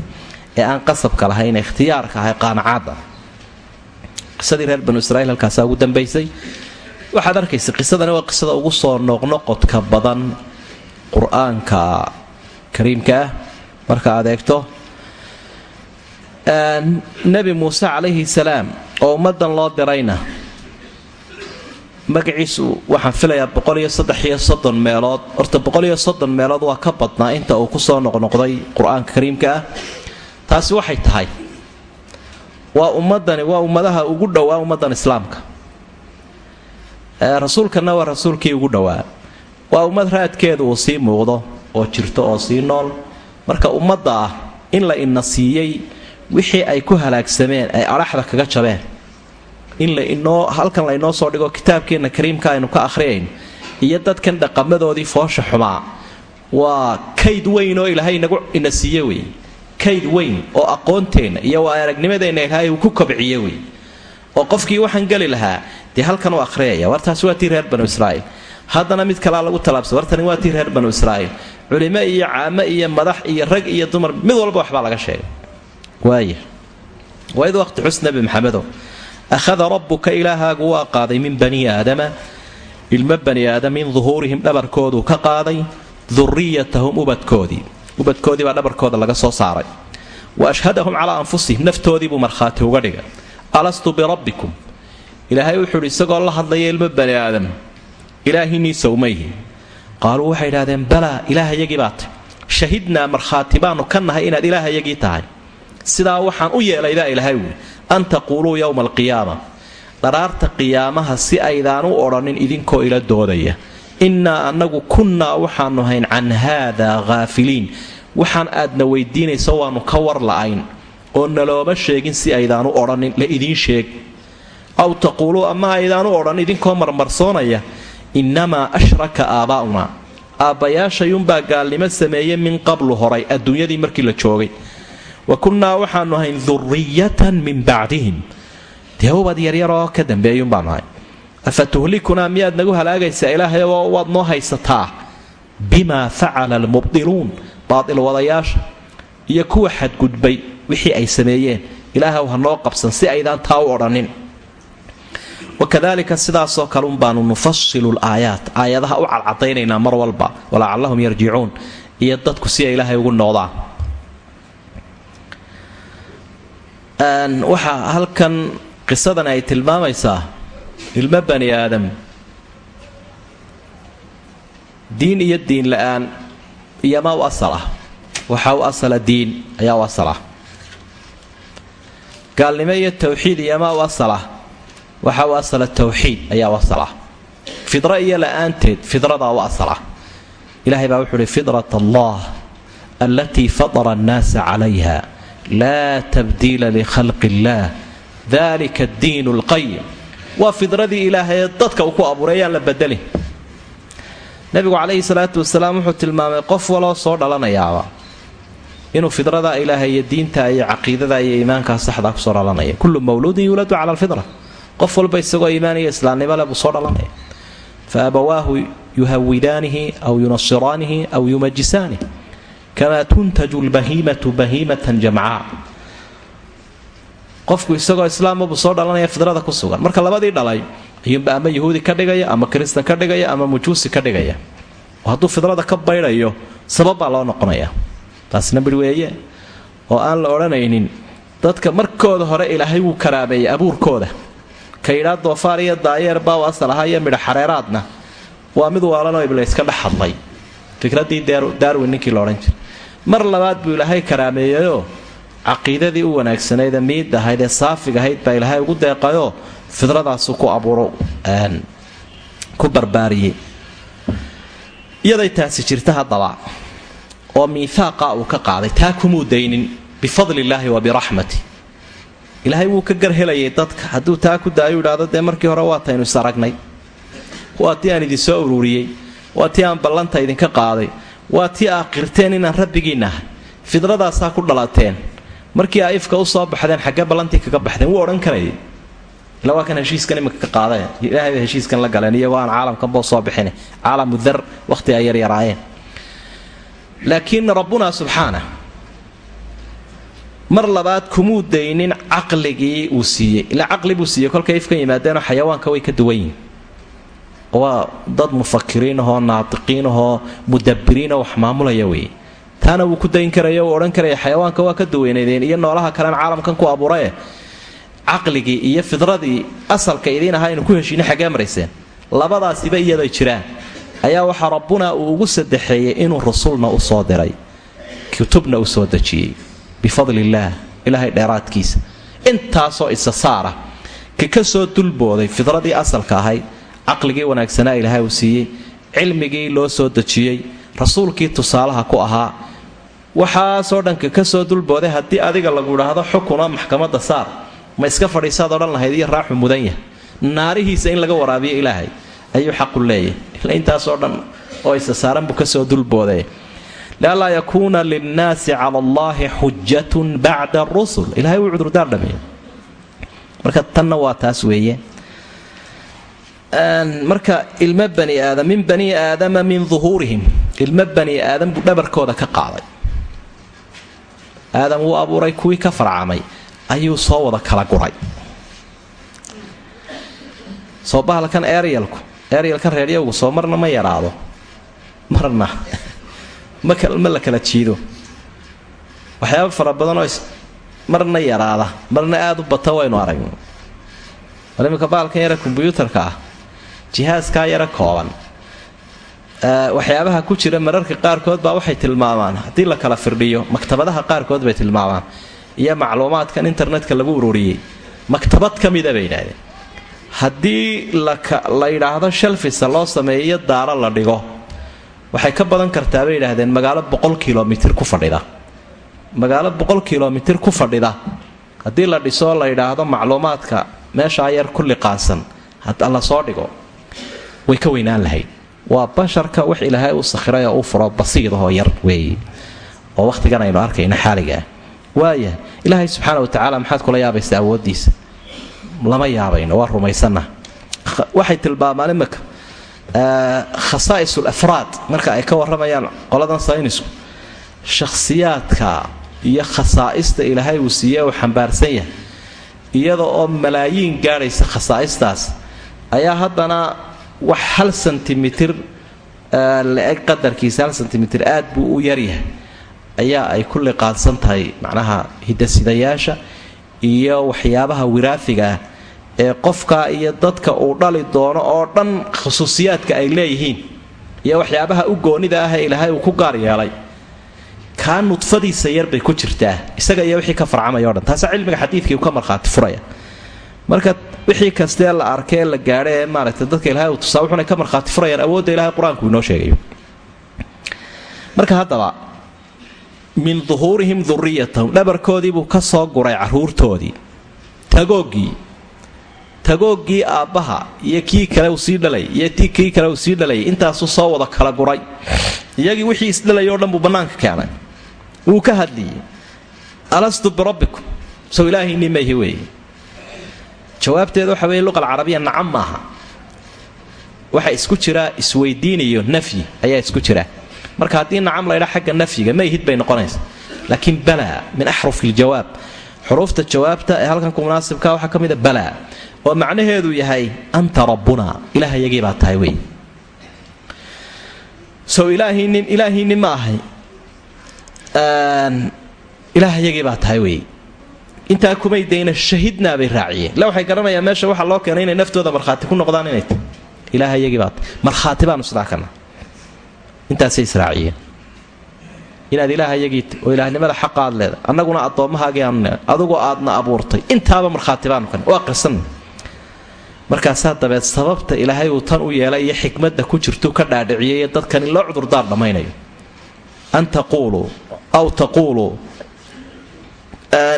ee aan qasabka lahayn ee ikhtiyaarka ah ee qaanacaada qisadii reer banu israiil halkaasaa ugu dambaysay waxaad arkaysa qisadani waa qisada ugu soo noqnoqodka badan qur'aanka kariimka ah. Marka aad eegto nebi muuse calayhi salaam oo ummadan loo dirayna magaciisu waxaan filayaa boqoliyo saddexiyo soddon meelood. Horta boqoliyo soddon meelood waa ka badnaa inta uu ku soo noqnoqday qur'aanka kariimka ah taasi waxay tahay waa ummadani waa ummadaha ugu dhowaa ummadan islaamka. Rasuulkanna waa rasuulkii ugu dhowaa. Waa ummad raadkeedu uu sii muuqdo oo jirto oo sii nool. Marka ummadda ah in la ina siiyey wixii ay ku halaagsameen ay adhaxda kaga jabeen in lainoo halkan laynoo soo dhigo kitaabkeenna kariimka aynu ka akhriyayn iyo dadkan dhaqamadoodii foosha xumaa waa kayd weyn oo ilaahay inagu ina siiye wey kayd weyn oo aqoonteenna iyo waa aragnimadeenna ilaahay uu ku kobciye wey oo qofkii waxaan geli lahaa dee halkan u akhriyaya wartaasi waa tii reer banu israa'iil. Haddana mid kalaa lagu tallaabsay wartani waa tii reer banu israa'iil. Culimo iyo caamo iyo madax iyo rag iyo dumar mid walba waxbaa laga sheegay. Waaya waid waqti xus nebi maxamedow akhada rabbuka ilaahaagu waa qaaday min bani aadama. Ilmo bani aadam min duhuurihim dhabarkooduu ka qaaday duriyatahum ubadkoodii ubadkoodii baa dhabarkooda laga soo saaray. Wa ashhadahum calaa anfusihim naftoodiibuu markhaati uga dhigay. Alastu birabbikum ilaahay wuxuu idhi isagoo la hadlaya ilmo bani aadam ilaahiinii sowmayhi qaaluu waxay idhahdeen balaa ilaahayagii baa tay shahidnaa markhaati baanu ka nahay inaad ilaahayagii tahay. Sidaa waxaan u yeelay baa ilaahay wuli an taquuluu yowma alqiyaama. Dharaarta qiyaamaha si aydaan u odhanin idinkoo ila doodaya innaa annagu kunnaa waxaanu hayn can haadaa haafiliin waxaan aadna weydiinayso waannu ka war la'ayn. Oo nalooma sheegin si aydaanu odhanin la idiin sheeg. Aw taquuluu ama aydaanu odhan idinkoo marmarsoonaya innamaa ashraka aabaa'una aabbayaashayuunbaa gaalnimo sameeye min qablu horay adduunyadii markii la joogay. Wa kunnaa waxaanu ahayn duriyatan min bacdihim. Dee yaryaroo ka dambeeyuun baanu ahay afa tuhlikunaa miyaad nagu halaagaysaa ilaahay waad noo haysataa bimaa facala almubdiluun baatil wadayaasha iyo kuwa xadgudbay wixii ay sameeyeen ilaahw ha noo qabsan si aydaan taa u odhanin wakadalika sidaasoo kale un baanu nufasilu laayaat aayadaha u cadcadaynaynaa mar walba walacallahum yarjicuun iyo dadku si ay ilaahay ugu noqdaan waxaa halkan qisadan ay tilmaamaysaa ilmo bani aadam. Diin iyo diin la'aan iyomaa u asal ah. Waxaa u asala diin ayaa u asal ah. Gaalnimo iyo tawxiid iyomaa u asal ah. Waxaa u asala tawxiid ayaa u asal ah. Fidro iyo la'aanteed fidradaa u asal ah. Ilahay baa wuxuu uhi fidrat allah alatii fatara annaasa calayha laa tabdiila likhalqi illaah dalika addiin lqayim waa fidradii ilaahay dadka uu ku abuuray ayaan la bedelin nabigu calayhi salaatu wasalaam wuxuu tilmaamay qof waloo soo dhalanayaaba inuu fidrada ilaahay iyo diinta iyo caqiidada iyo iimaankaa saxdaa ku soo dhalanaya. Kullu mawluudin yuuladu cala alfitra qof walba isagoo iimaan iyo islaamnimo le buu soo dhalanaya. Fa abawaahu yuhawidaanihi aw yunasiraanihi aw yumajisaanihi kamaa tuntaju lbahiimatu bahiimatan jamcaa qofku isagoo islaambuu soo dhalanaya fidrada ku sugan. Marka labadii dhalay ayuunba ama yahuudi ka dhigaya ama kristan ka dhigaya ama mujuusi ka dhigaya. Hadduu fidrada ka baydhayo sabab baa loo noqonaya. Taasna midh weeye. Oo aan la odhanaynin dadka markooda hore ilaahay wuu karaameeyey abuurkooda. Ka yidhaa doofaar iyo daayeer baa u asal ahaa iyo midha xareeraadna. Waa mid waalanoo iblayska dhex hadlay. Fikraddii darwin ninkii la odhan jiray. Mar labaad buu ilaahay karaameeyeyoo caqiidadii u wanaagsanaydee miid ahayd ee saafig ahayd baa ilaahay ugu deeqayoo fidradaasu ku abuuro ku barbaariyey. Iyaday taasi jirta haddaba oo miihaaqa uu ka qaaday taa kumuu daynin bifadli illaahi wa biraxmati. Ilaahay wuu ka garhelayay dadka hadduu taa ku daayu idhaahdo dee markii hore waataynu is aragnay. Waa tii aan idin soo ururiyey waa tii aan ballanta idinka qaaday waa tii aa qirteen inaan rabbigiinnahay fidradaasaa ku dhalateen markii aa ifka u soo baxdeen xaggee ballantii kaga baxdeen wuu odhan karayay ila waa kan heshiiskan iminka ka qaadeen. Ilaahay bay heshiiskan la galeen iyagoo aan caalamkanboo soo bixin caalamu dar wakhti ay yaryaraayeen laakiin rabbuna subxaana mar labaad kumuu daynin caqligii uu siiyey. Ilaa caqli buu siiyey kolkay ifkan yimaadeenoo xayawaanka way ka duwan yihiin waa dad mufakiriin ahoo naatiqiin ahoo mudabbiriinoo wax maamulaya weeye taana wuu ku dayn karaya uu odhan karaya xayawaanka waa ka duweynaydeen iyo noolaha kalean caalamkan ku abuurae caqligii iyo fidradii asalka idiin ahaa aynu ku heshiina xaggee marayseen labadaasiba iyaday jiraan. Ayaa waxaa rabbuna uu ugu sadexeeyey inuu rusulna u soo diray kutubna u soo dejiyey. Bifadli ilaahay dheeraadkiisa. Intaasoo isa saara ka ka soo dulbooday fidradii asalka ahayd caqligii wanaagsanaa ilaahay uu siiyey cilmigii loo soo dejiyey rasuulkii tusaalaha ku ahaa waxaasoo dhanka ka soo dulbooday haddii adiga lagu idhaahdo xukuna maxkamadda saar ma iska fadhiisaad odhan lahayd iyo raaxu mudan yahay. Naarihiisa in laga waraabiyo ilaahay ayuu xaqu leeyahay ila intaasoo dhan oo isa saaran buu ka soo dulbooday lianlaa yakuuna linnaasi cala allaahi xujatun bacda arusul ilahay wuu cudurdaar dhameeyey marka tanna waa taas weeye. Marka ilmo bani aadam min bani aadama min duhuurihim. Ilmo bani aadam buu dhabarkooda ka qaaday aadam wuu abuuray kuwii ka farcamay ayuu soo wada kala guray. Soo bahalkan eryalku eryalkan reeryowgu soo marna ma yadhaado marna. Ma la kala jiido. Waxyaaba fara badanoo marna yadhaada marna aada u bata waynu aragno bal iminka bahalkan yare kombyuutarka ah. Jihaaskaa yare kooban waxyaabaha ku jira mararka qaarkood baa waxay tilmaamaan. Haddii la kala firdhiyo maktabadaha qaarkood bay tilmaamaan. Iyo macluumaadkan internetka lagu ururiyey. Maktabad ka mida bay yidhahdeen haddii la yidhaahdo shalfisa loo sameeyo daaro la dhigo. Waxay ka badan kartaa bay yidhaahdeen magaalo boqol kilomitir ku fadhida. Magaalo boqol kilomitir ku fadhida. Haddii la dhisoo la yidhaahdo macluumaadka meeshaa yar ku liqaansan. La soo dhigo way ka weynaan lahayd waa basharka wax ilaahay u sakhiray u furo basiidahoo yar weeye oo wakhtigan aynu arkayno xaaligaah waaya ilaahay subxaana wa tacaala maxaad kula yaabaysa awooddiisa? Lama yaabayno waa rumaysanna. Waxay tilmaamaan imika khasaa'isul afraad marka ay ka warramayaan qoladan saynisku shakhsiyaadka iyo khasaa'ista ilaahay uu siiye uu xambaarsan yahay iyada oo malaayiin gaadhaysa khasaa'istaas ayaa haddana wax hal sentimitir la-eg qadarkiisa hal sentimitir aad buu u yaryahay ayaa ay ku liqaadsan tahay macnaha hidasidayaasha iyo waxyaabaha wiraafiga ah ee qofka iyo dadka uu dhali doono oo dhan khusuusiyaadka ay leeyihiin iyo waxyaabaha u goonida ah ee ilaahay uu ku gaar yeelay. Kaa nudfadiisa yarbay ku jirtaa isaga iyo wixii ka farcamaya o dhan. Taasa cilmiga xadiidkii uu ka markhaati furaya marka wixii kastee la arkay la gaadha ee maaragtay dadka ilahay uu tusaa wuxunay ka markhaati furayaan awoodda ilahay qur'aanku inoo sheegayo. Marka haddaba min duhuurihim duriyatahum dhabarkoodiibuu ka soo guray caruurtoodii. Tagooggii tagooggii aabbaha iyo kii kale uu sii dhalay iyo ti kii kale uu sii dhalayay intaasuu soo wada kala guray. Iyagii wixii isdhalay o dhan buu bannaanka keenay wuu ka hadliyey alastu birabbikum sow ilaahaynii mayhi weeye jawaabteeda waxa weeye luqa alcarabiya nacam maaha. Waxa isku jira isweydiinayo nafyi ayaa isku jira. Marka haddii nacam laydha xagga nafyiga mayhid bay noqonaysa laakiin balaa min axrufi ljawaab xuruufta jawaabta ee halkan ku munaasibka waxaa ka mida balaa oo macnaheedu yahay anta rabbuna ilaahayagii baa tahay wey sow ilaahaynin ilaahiinnin ma ahay. Ilaahayagii baa tahay wey intaa kumay dayna shahidnaa bay raaciyeen. Ila waxay garanayaan meesha waxaa loo keenay inay naftooda markhaati ku noqdaan inay tahy ilaahayagii baa tahay markhaati baanu sidaa kana intaasay israaciyeen inaad ilaahayagii tahy oo ilaahnimada xaqa aad leedahay. Annaguna addoommahaagii adugu aadna abuurtay. Intaaba markhaati baanu kana waa qirsanna markaasaa dabeed sababta ilaahay uu tan u yeelay iyo xikmadda ku jirtu ka dhaadhiciyay ee loo cudurdaar dhammaynayo. An taquuluu aw taquuluu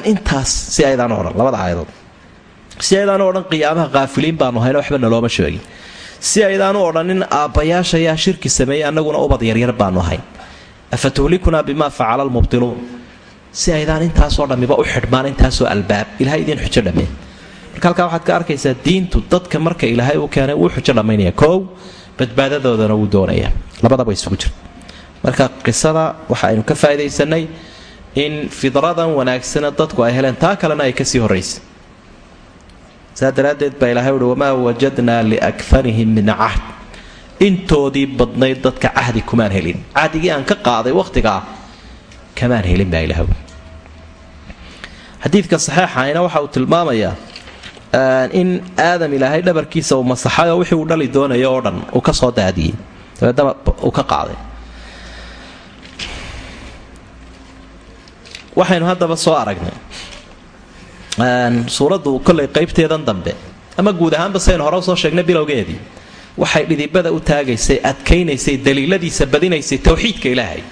intaas si aydaan odhan labada aayadood. Si aydaan u qiyaamaha kaafiliin baanu hayno waxba nalooma sheegin. Si aydaan u odhanin aabbayaashayaa shirki sameeyey annaguna ubad yaryar baanu ahayn afa tuhlikunaa bimaa facala almubtiluun. Si aydaan intaasoo dhammiba u xidhmaan intaasoo albaab ilahay idiin xujo dhammeen marka halkaa waxaad ka arkaysaa diintu dadka marka ilaahay u keenay wuu xujo dhammaynaya koow badbaadadoodana wuu doonaya labadaba isugu jira marka qisada waxa aynu ka faa'idaysanay in fidradan wanaagsana dadku ay heleen taa kalena ay ka sii horraysa saa daraaddeed baa ilahay uhi wamaa wajadnaa liakarihim min cahd. Intoodii badnayd dadka cahdi kumaan helin. Cahdigii aan ka qaaday wakhtigaa kamaan helin baa ilahay xadiidka saxeexahayna waxa uu tilmaamayaa in aadam ilaahay dhabarkiisa uu masaxay oo wixii uu dhali doonayo oo dhan uu ka soo daadiyey dabeedna uu ka qaaday waxaynu haddaba soo aragnay. Suuraddu kollay qaybteedan dambe ama guud ahaanba saynu hore u soo sheegnay bilowgeedii waxay dhidibada u taagaysay adkaynaysay daliiladiisa badinaysay towxiidka ilaahay.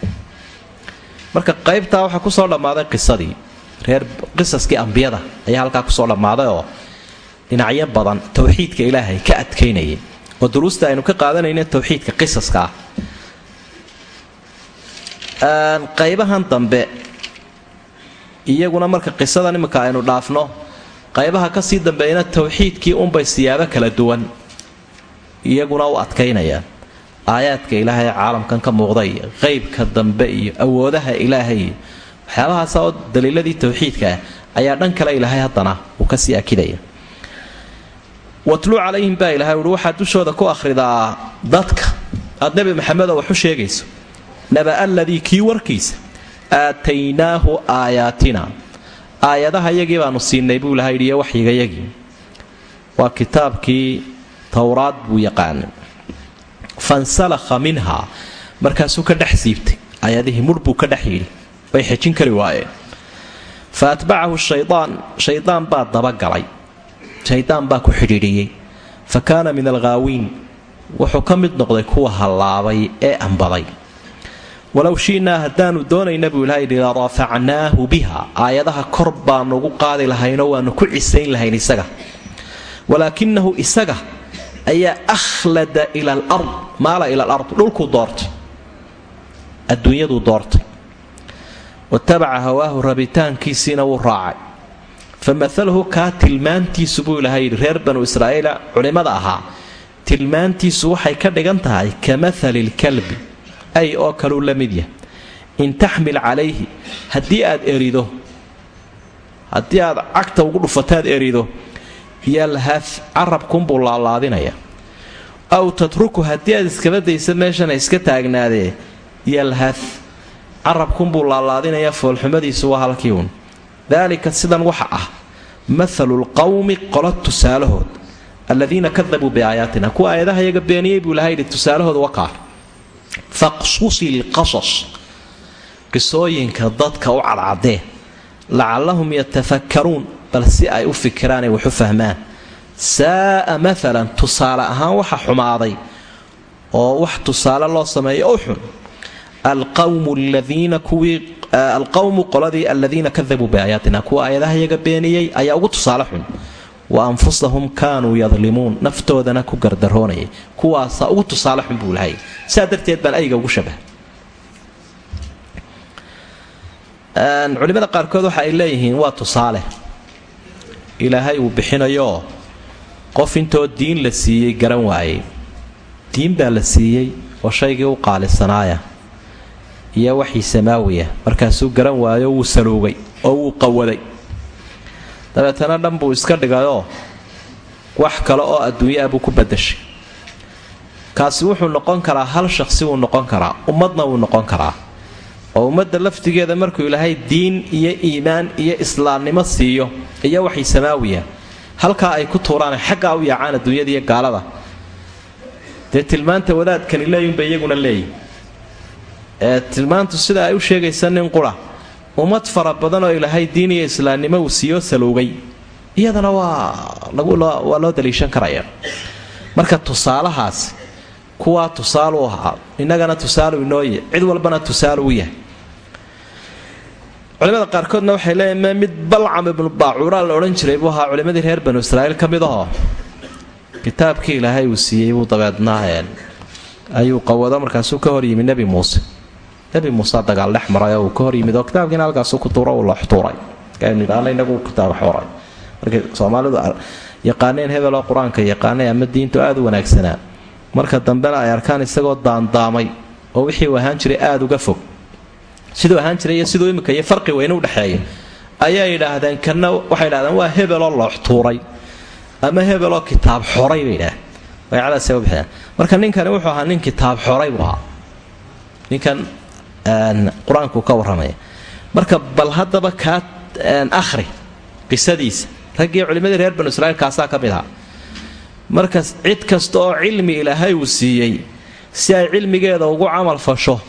Marka qaybtaa waxaa ku soo dhammaaday qisadii reer qisaskii ambiyada ayaa halkaa ku soo dhammaaday oo dhinacyo badan towxiidka ilaahay ka adkaynayay. Oo duruusta aynu ka qaadanayna towxiidka qisaska ah. Qaybahan dambe iyaguna marka qisadan iminka aynu dhaafno qaybaha ka sii dambeeyana towxiidkii unbay siyaabo kala duwan. Iyaguna u adkaynayaan. Aayaadka ilaahay caalamkan ka muuqda iyo qeybka dambe iyo awoodaha ilaahay iyo waxyaabahaas oo daliiladii towxiidka ah ayaa dhan kale ilaahay haddana uu ka sii akidaya. Watluu calayhim baa ilahay uhi waxaad dushooda ku akhridaa dadka aad nebi maxamedo waxu sheegayso. Naba aladii kii warkiisa aataynaahu aayaatina. Aayadaha yagii baanu siinay buu ilaha yidhi iyo waxyigayagii waa kitaabkii towraad buu yaqaanay. Fansalakha minhaa markaasuu ka dhex siibtay. Aayadihii mudh buu ka dhex yidhi. Way xejin kari waayeen. Fa atbacahu shayaan shaydaan baa dabagalay shaydaan baa ku xidhiidhiyey. Fa kaana min alghaawiin wuxuu ka mid noqday kuwa hallaabay ee ambaday walow shi'naa haddaanu doonayna buu ilaha yidhi la raafacnaahu biha. Aayadaha kor baanu ugu qaadi lahaynoo waanu ku cisayn lahayn isaga. Walaakinahu isaga ayaa akhlada ila alard maala ila alard dhulkuu doortay. Adduunyaduu doortay. Watabaca hawaahu rabitaankiisiina wuu raacay. Fa kaa tilmaantiisu buu ilaha yidhi reer banu israa'iila culimmada ahaa tilmaantiisu waxay ka dhigan tahay ka maali lkalbi ay oo kaluu la mid yahay. In taxmil calayhi haddii aad erido haddii aad cagta ugu dhufataad erido yalhaf carabkunbuu laalaadinaya aw tatruku haddii aad iskaba daysa meeshana iska taagnaadee yalhaf carabkunbuu laalaadinaya foolxumadiisu waa halkii uun. Daalika sidan waxa ah mathalu lqawmi qolo tusaalahood. Aladiina kadabuu biaayaatina kuwa aayadaha iyaga beeniyey buu ilahay yidhi tusaalahooda wakaa faqsusi lqasas qisooyinka dadka u cadcadee lacallahum yatafakkaruun bal si ay u fikiraanay wax u fahmaan saa'a maalan tusaale ahaan waxa xumaaday oo wax tusaale loo sameeyo u xun alqawmu qoladii aladiina kadabuu biaayaatina kuwa aayadaha iyaga beeniyey ayaa ugu tusaale xun wa anfusahum kaanuu yadlimuun naftoodana ku gardaroonayay kuwaasaa ugu tusaale xun buu lahay. Saa darteed baan ayga ugu shabaha culimada qaarkood waxa ay leeyihiin waa tusaale. Ilaahay uu bixinayo. Qof intoo diin la siiyey garan waayey. Diin baa la siiyey oo shaygii u qaalisanaaya. Iyo waxii samaawiya. Markaasuu garan waayo wuu saluugay oo wuu qawaday dabeetana dhan buu iska dhigayoo wax kale oo adduunyo ah buu ku badashay kaasi wuxuu noqon karaa hal shaqsi wuu noqon karaa ummadna wuu noqon karaa. Oo ummadda laftigeeda markuu ilaahay diin iyo iimaan iyo islaamnimo siiyo iyo waxay samaawiya halkaa ay ku tuuraan xaggaa u yaacaan adduunyada iyo gaalada. Dee tilmaanta wadaadkani leeyunba iyaguna leeyihiin ee tilmaantu sida ay u sheegaysa nin qura ummad fara badan oo ilaahay diin iyo islaamnimo uu siiyo saluugay iyadana waa loo daliishan karaya marka tusaalahaasi kuwaa tusaalu ahaa innagana tusaalu inooye cid walbana tusaalu u yahay. Culimada qaarkoodna waxay leeyihiin mid balcam ibnu baacuuraa la odhan jiray? Buu ahaa culimmadii reer banu israa'iil ka mid ahoo. Kitaabkii ilaahay uu siiyey buu dabeedna ayuu qawado markaasuu ka hor yimi nebi muuse nebi muuse dagaal dhex maray oo uu ka hor yimid oo kitaabkiina halkaasuu ku tuuro uu looxtuuray inagu kitaab xoray markay soomaalidu yaqaaneen hebeloo qur'aanka yaqaanay ama diintu aada u wanaagsanaa marka dambena ay arkaan isagoo daandaamay oo wixii uu ahaan jiray aada uga fog. Siduu ahaan jiray iyo siduu imika iyo farqi weyne udhexeeya ayaa yidhaahdeen kana waxay yidhahdeen waa hebeloo looxtuuray ama hebeloo kitaab xoray bay yidhahdeen magacadaasay u bixiyaan marka ninkani wuxuu ahaa nin kitaab xoray buu ahaa. Ninkan qur'aanku ka warramaya. Marka bal haddaba kaa akhri qisadiisa. Raggii culimmadii reer banu israiil kaasaa ka mid ahaa. Marka cid kasta oo cilmi ilaahay uu siiyey si ay cilmigeeda ugu camal fasho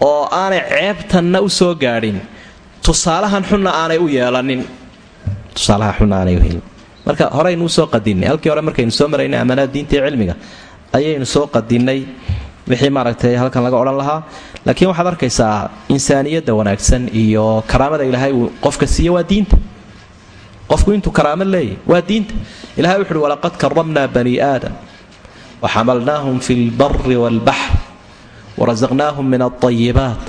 oo aanay ceebtanna u soo gaadhin tusaalahan xunna aanay u yeelanin. Tusaalaha xunna aanay u helin. Marka horeynu u soo qadinay halkii hore markaynu soo maraynay ammaanada diinta iyo cilmiga ayaynu soo qadinnay wixii maaragtay halkan laga odhan lahaa. Laakiin waxaad arkaysaa insaaniyadda wanaagsan iyo karaamada ilaahay uu qofka siiye waa diinta. Qofku intuu karaamo leeyahy waa diinta. Ilahay wuxu uhi walaqad karamnaa bani aadam waxamalnaahum fi lbari waalbaxr warasaqnaahum min alayibaat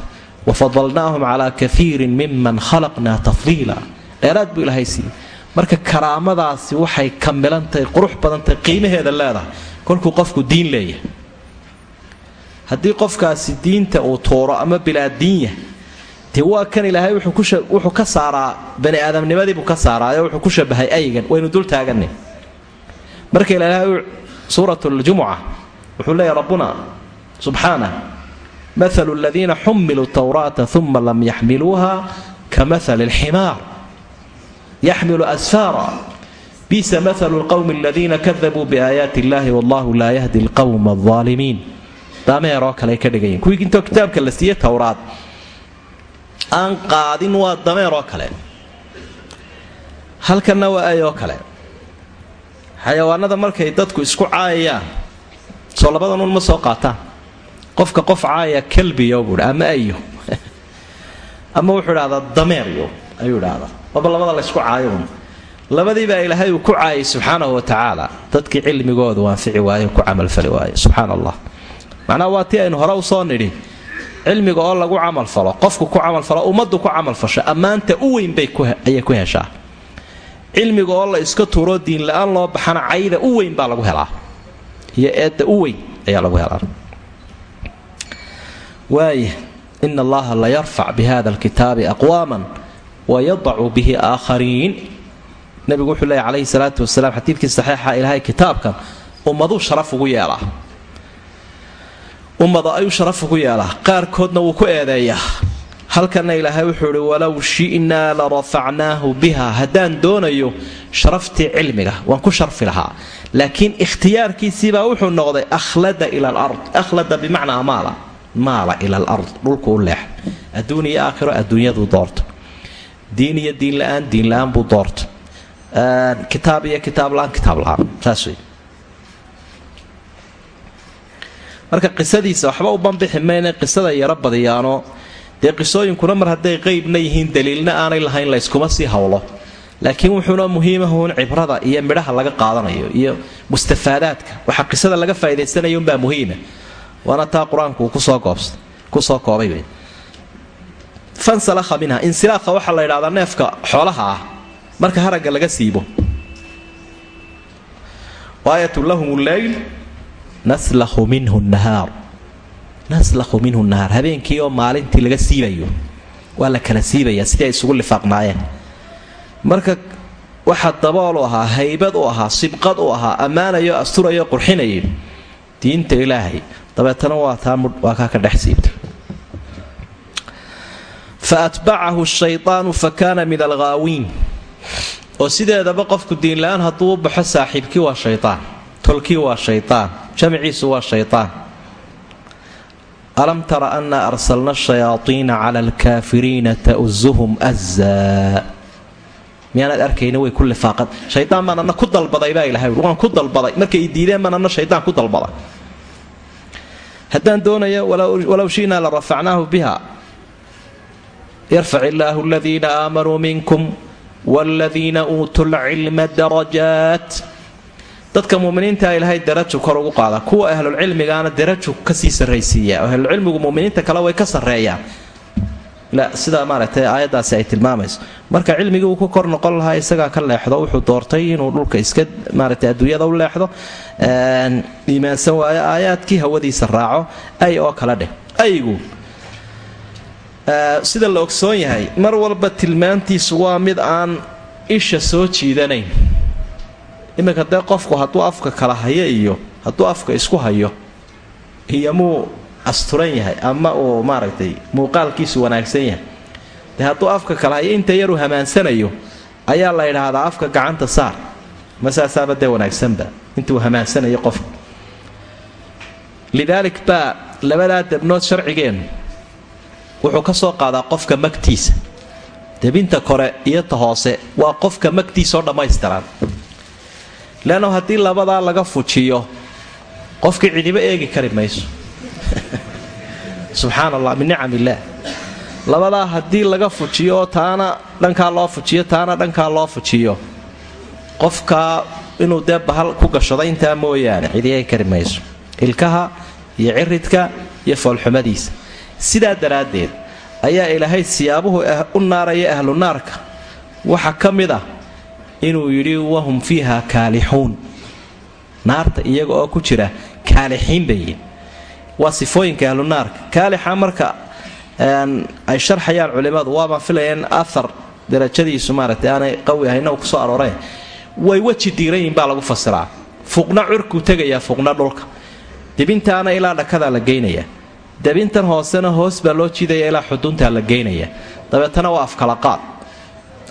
wafadalnaahum calaa kaiirin miman khalaqnaa tafdiila. Dheeraad buu ilaahay siiyey. Marka karaamadaasi waxay kamilantahay qurux badantahay qiimaheeda leedahay. Kolkuu qofku diin leeyahay haddii qofkaasi diinta uu tuuro ama bilaadiinya dee waa kan ilaahay wuxuu ka saaraa bani aadamnimadiibuu ka saaraayo wuxuu ku shabahay aygan waynu dul taaganay marka ilaahay suurat ljumuca wuxuu leeyahy rabbuna subxaanah maalu aladiina xumiluu tawraata uma lam yaxmiluuha ka maali lximaar yaxmilu asfaara bisa maalu lqowmi aladiina kadabuu biaayaati illahi wallahu laa yahdi lqowma alaalimiin dameeroo kale ka dhigayiin kuwii intoo kitaabka la siiye towraad aan qaadin waa dameeroo kale. Halkanna waa ayoo kale. Xayawaanada markay dadku isku caayayaan soo labadan un ma soo qaataan. Qofka qof caaya kalbiyo buui ama ayo. Ama wuxuu idhahdaa dameeryo ayuu idhaahdaa waba labada laysku caayoun labadiibaa ilaahay uu ku caayay subxaanahu wa tacaala. Dadkii cilmigoodu anfici waaye ku camalfali waaye subxaana allah macnaha waa tii aynu hore u soo nidhi. Cilmiga oo lagu camalfalo qofku ku camalfalo ummaddu ku camalfasho ammaanta u weyn bayayay ku heshaa. Cilmiga oo la iska tuuro diin la'aan loo baxana cayda u weyn baa lagu helaa. Iyo eedda u weyn ayaa lagu helaa. Waaya ina allaha la yarfac bi alkitaabi aqwaaman wa yadacu bihi aakhariin. Nebigu wuxuu leeya calayhi salaatu wasalaam xadiidkii saxiixa ilaahay kitaabkan ummaduu sharaf ugu yeelaa ummada ayuu sharaf ugu yeelaa. Qaarkoodna wuu ku eedeeyaa. Halkana ilaahay wuxuu ihi walow shi'naa la rafacnaahu biha haddaan doonayo sharaftii cilmiga waan ku sharfi lahaa. Laakiin ikhtiyaarkiisiibaa wuxuu noqday akhlada ila alard. Akhlada bimacnaa maala. Maala ila alard dhulku u leex. Adduun iyo aakhiro adduunyaduu doorto. Diin iyo diin la'aan diin la'aan buu doorto. Kitaab iyo kitaab la'aan kitaab la'aan. Saas wey marka qisadiisa waxba u banbixi mayna qisada yaro badiyaano. Dee qisooyinkuna mar hadday qeybna yihiin daliilna aanay lahayn layskuma sii howlo laakiin wuxuuna muhiimahuun cibrada iyo midhaha laga qaadanayo iyo mustafaadaadka. Waxaa qisada laga faaidaysanayo unbaa muhiima. Waana taa qur'aanku ku soo koobay fansalakha minha insilaakha waxaa la ydhahdaa neefka xoolaha ah. Marka haragga laga siibo. Waayatun lahum lleyl naslakhu minhu nahaar naslakhu minhu nahaar habeenkii oo maalintii laga siibayo. Waa la kala siibayaa sidii ay isugu lifaaqnaayeen. Marka waxaa dabool u ahaa haybad u ahaa sibqad u ahaa ammaanayo asturayo qurxinayay diinta ilaahay. Dabeetana waa taa waa kaa ka dhex siibta. Fa atbacahu shaydaanu fa kaana min alghaawiin oo sideedaba qofku diinla-aan hadduu u baxo saaxiibkii waa shaydaan tolkii waa shaydaan jamciisu waa shaydaan alam tara ana arsalna shayaaiina cala alkaafiriina ta'usuhum azaa miyaanaad arkayna way ku lifaaqan. Shaydaan baan anna ku dalbaday baa ilahay waan ku dalbaday. Markay diideen baan anna shaydaan ku dalbaday. Haddaan doonayo walow shi'naa la rafacnaahu biha yarfac illaahu aladiina aamanuu minkum waaladiina uutuu lcilma darajaat dadka muminiinta ilaahay daraju kor ugu qaada. Kuwa ahlulcilmigaana daraju ka sii sarraysiiya. Ahlulcilmigu muminiinta kale way ka sarreeyaan sidaa maaragtay aayaddaasi ay tilmaamayso. Marka cilmigii uu ku kor noqon lahaa isagaa ka leexdo wuxuu doortay inuu dhulka iska maaragtay adduunyada u leexdo. Iimaansan waayo aayaadkii hawadiisa raaco ay oo kala dheh. Aygu sida la ogsoon yahay mar walba tilmaantiisu waa mid aan isha soo jiidanayn iminka dee qofku hadduu afka kala hayo iyo hadduu afka isku hayo iyo muu asturan yahay ama uu maaragtay muuqaalkiisu wanaagsan yahay dee hadduu afka kala hayo inta yaruu hamaansanayo ayaa la yidhaahdaa afka gacanta saar. Masaasaaba dee wanaagsanba intuu hamaansanayo qofka lidaalik baa labadaa debnood sharcigeennu wuxuu ka soo qaadaa qofka magtiisa. Debinta kore iyo ta hoose waa qofka magtiisaoo dhammaystiran leanno haddii labadaa laga fujiyo qofkii cidibo eegi kari mayso. Subxaan min nicam illaah labadaa laga fujiyo oo taana dhankaa loo fujiyo taana dhankaa loo fujiyo. Qofkaa inuu dee bahal ku gashado intaa mooyaane cidi eegi kari mayso. Ilkaha iyo ciridka iyo foolxumadiisa. Sidaa daraaddeed ayaa ilaahay siyaabuhu u naaraya ahlu naarka. Waxa ka mid ah inuu yidhi wahum fiiha kaalixuun. Naarta iyaga oo ku jira kaalixiin bayiin waa sifooyinka ahlu naarka. Kaalixa marka ay sharxayaan culimmadu waabaan filayeen athar darajadiisu maaragtay aanay qawi ahayna ku soo arooreen way weji diirayin baa lagu fasiraa. Fuqna curkuu tegayaa fuqna dhulka. Dibintaana ilaa dhakadaa la geynayaa. Dabintan hoosena hoos baa loo jiidaya ilaa xuduntaa la geynaya dabeetana waa afkalaqaad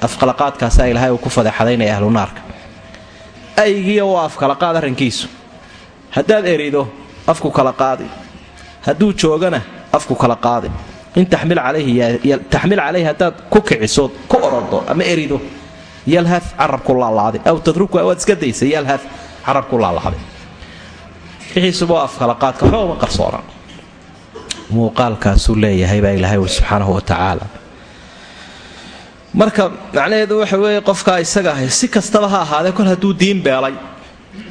afkalaqaadkaasaa ilaahay uu ku fadeexadaynaya ahlu naarka. Aygiiyo waa afkalaqaad arrinkiisu. Haddaad erido afku kala qaadi. Hadduu joogana afku kala qaadi. In taxmil calayhi haddaad ku kicisood ku orodo ama erido yalhad carabku laalaadi. Aw tadruku waad iska daysa yalhad carabku laalaadi. Wixiisuba afkalaqaadka uma qarsoona muuqaalkaasuu leeyahay baa ilaahay subxaanahu wa tacaala marka macnaheedu waxa weeye qofkaa isaga ahay si kastaba ha ahaadee kol hadduu diin beelay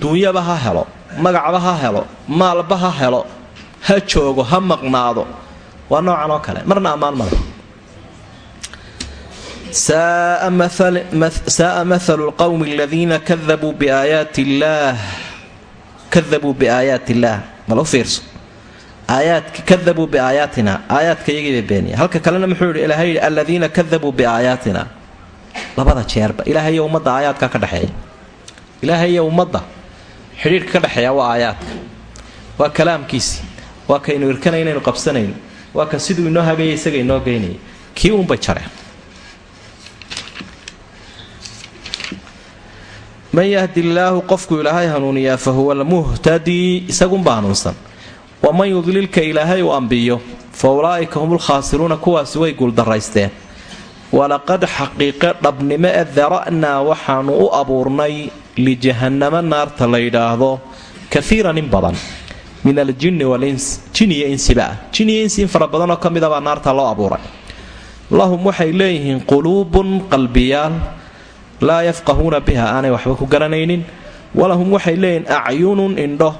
duunyaba ha helo magacba ha helo maalba ha helo ha joogo ha maqnaado waa noocan oo kale. Marna ammaan male saaa mathalu lqowmi aladiina kadabuu biaayaati illaah kadabuu biaayaati illaah. Mal u fiirso kadabuu biaayaatina aayaadka iyagiibay beeniya halka kalena muxuu yidhi ilaahay yidhi aladiina kadabuu biaayaatina labada jeerba. Ilaahay iyo ummadda aayaadka ka dhexeeya ilaahay iyo ummadda xidhiirhka ka dhexeeya waa aayaadka waa kalaamkiisii waa kaynu irkanaynaynu qabsanayn. Waa ka siduu inoo hagaya isaga inoo geynaya kii uunbay jareen man yahdi illaahu qofku ilaahay hanuuniyaa fa huwa almuhtadii isagunba hanuunsan waman yudlilka ilaahay uu ambiyo fa ulaa'ika hum ulkhaasiruuna kuwaasi way guuldaraysteen walaqad xaqiiqe dhabnimo e dara'naa waxaanu u abuurnay lijahannama naarta la yidhaahdo kaiiran in badan min aljinni walins jin iyo insiba ah jin iyo insi in fara badanoo ka midabaa naarta loo abuuray. Lahum waxay leeyihiin quluubun qalbiyaal laa yafqahuuna biha aanay waxba ku garanaynin. Walahum waxay leeyihiin acyunun indho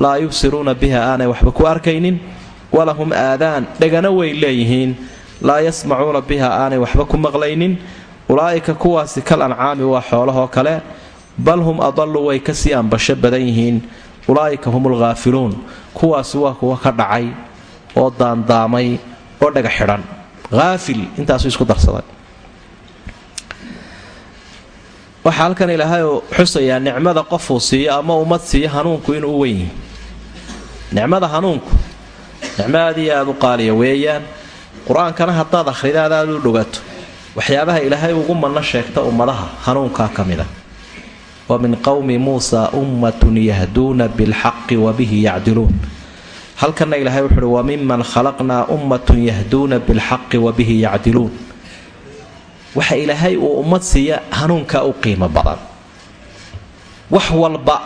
laa yubsiruuna biha aanay waxba ku arkaynin walahum aadaan dhegana way leeyihiin. Laa yasmacuuna biha aanay waxba ku maqlaynin. Ulaa'ika kuwaasi kal ancaami waa xoolahoo kale bal hum adallu way ka sii ambasho badan yihiin. Ulaa'ika hum ulghaafiluun kuwaasi waa kuwa ka dhacay oo daandaamay oo dhaga xidhan. Haafil intaasuu isku darsaday. Waxaa halkan ilaahay xusayaa nicmada qofuu siiyo ama ummad siiyo hanuunku inuu u weyn yahay nicmada hanuunku. Nicmo aad u qaaliya weeyaan qur'aankana haddaad akhrido aad u dhogato waxyaabaha ilaahay ugu manno sheegta ummadaha hanuunkaa ka mid a. Wa min qowmi muusa ummatun yahduuna bilxaqi wa bihi yacdiluun. Halkanna ilaahay wuxuuhi wa miman khalaqnaa ummatun yahduuna bilxaqi wa bihi yacdiluun. Waxa ilaahay uu ummad siiya hanuunkaa u qiimo badan. Wax walba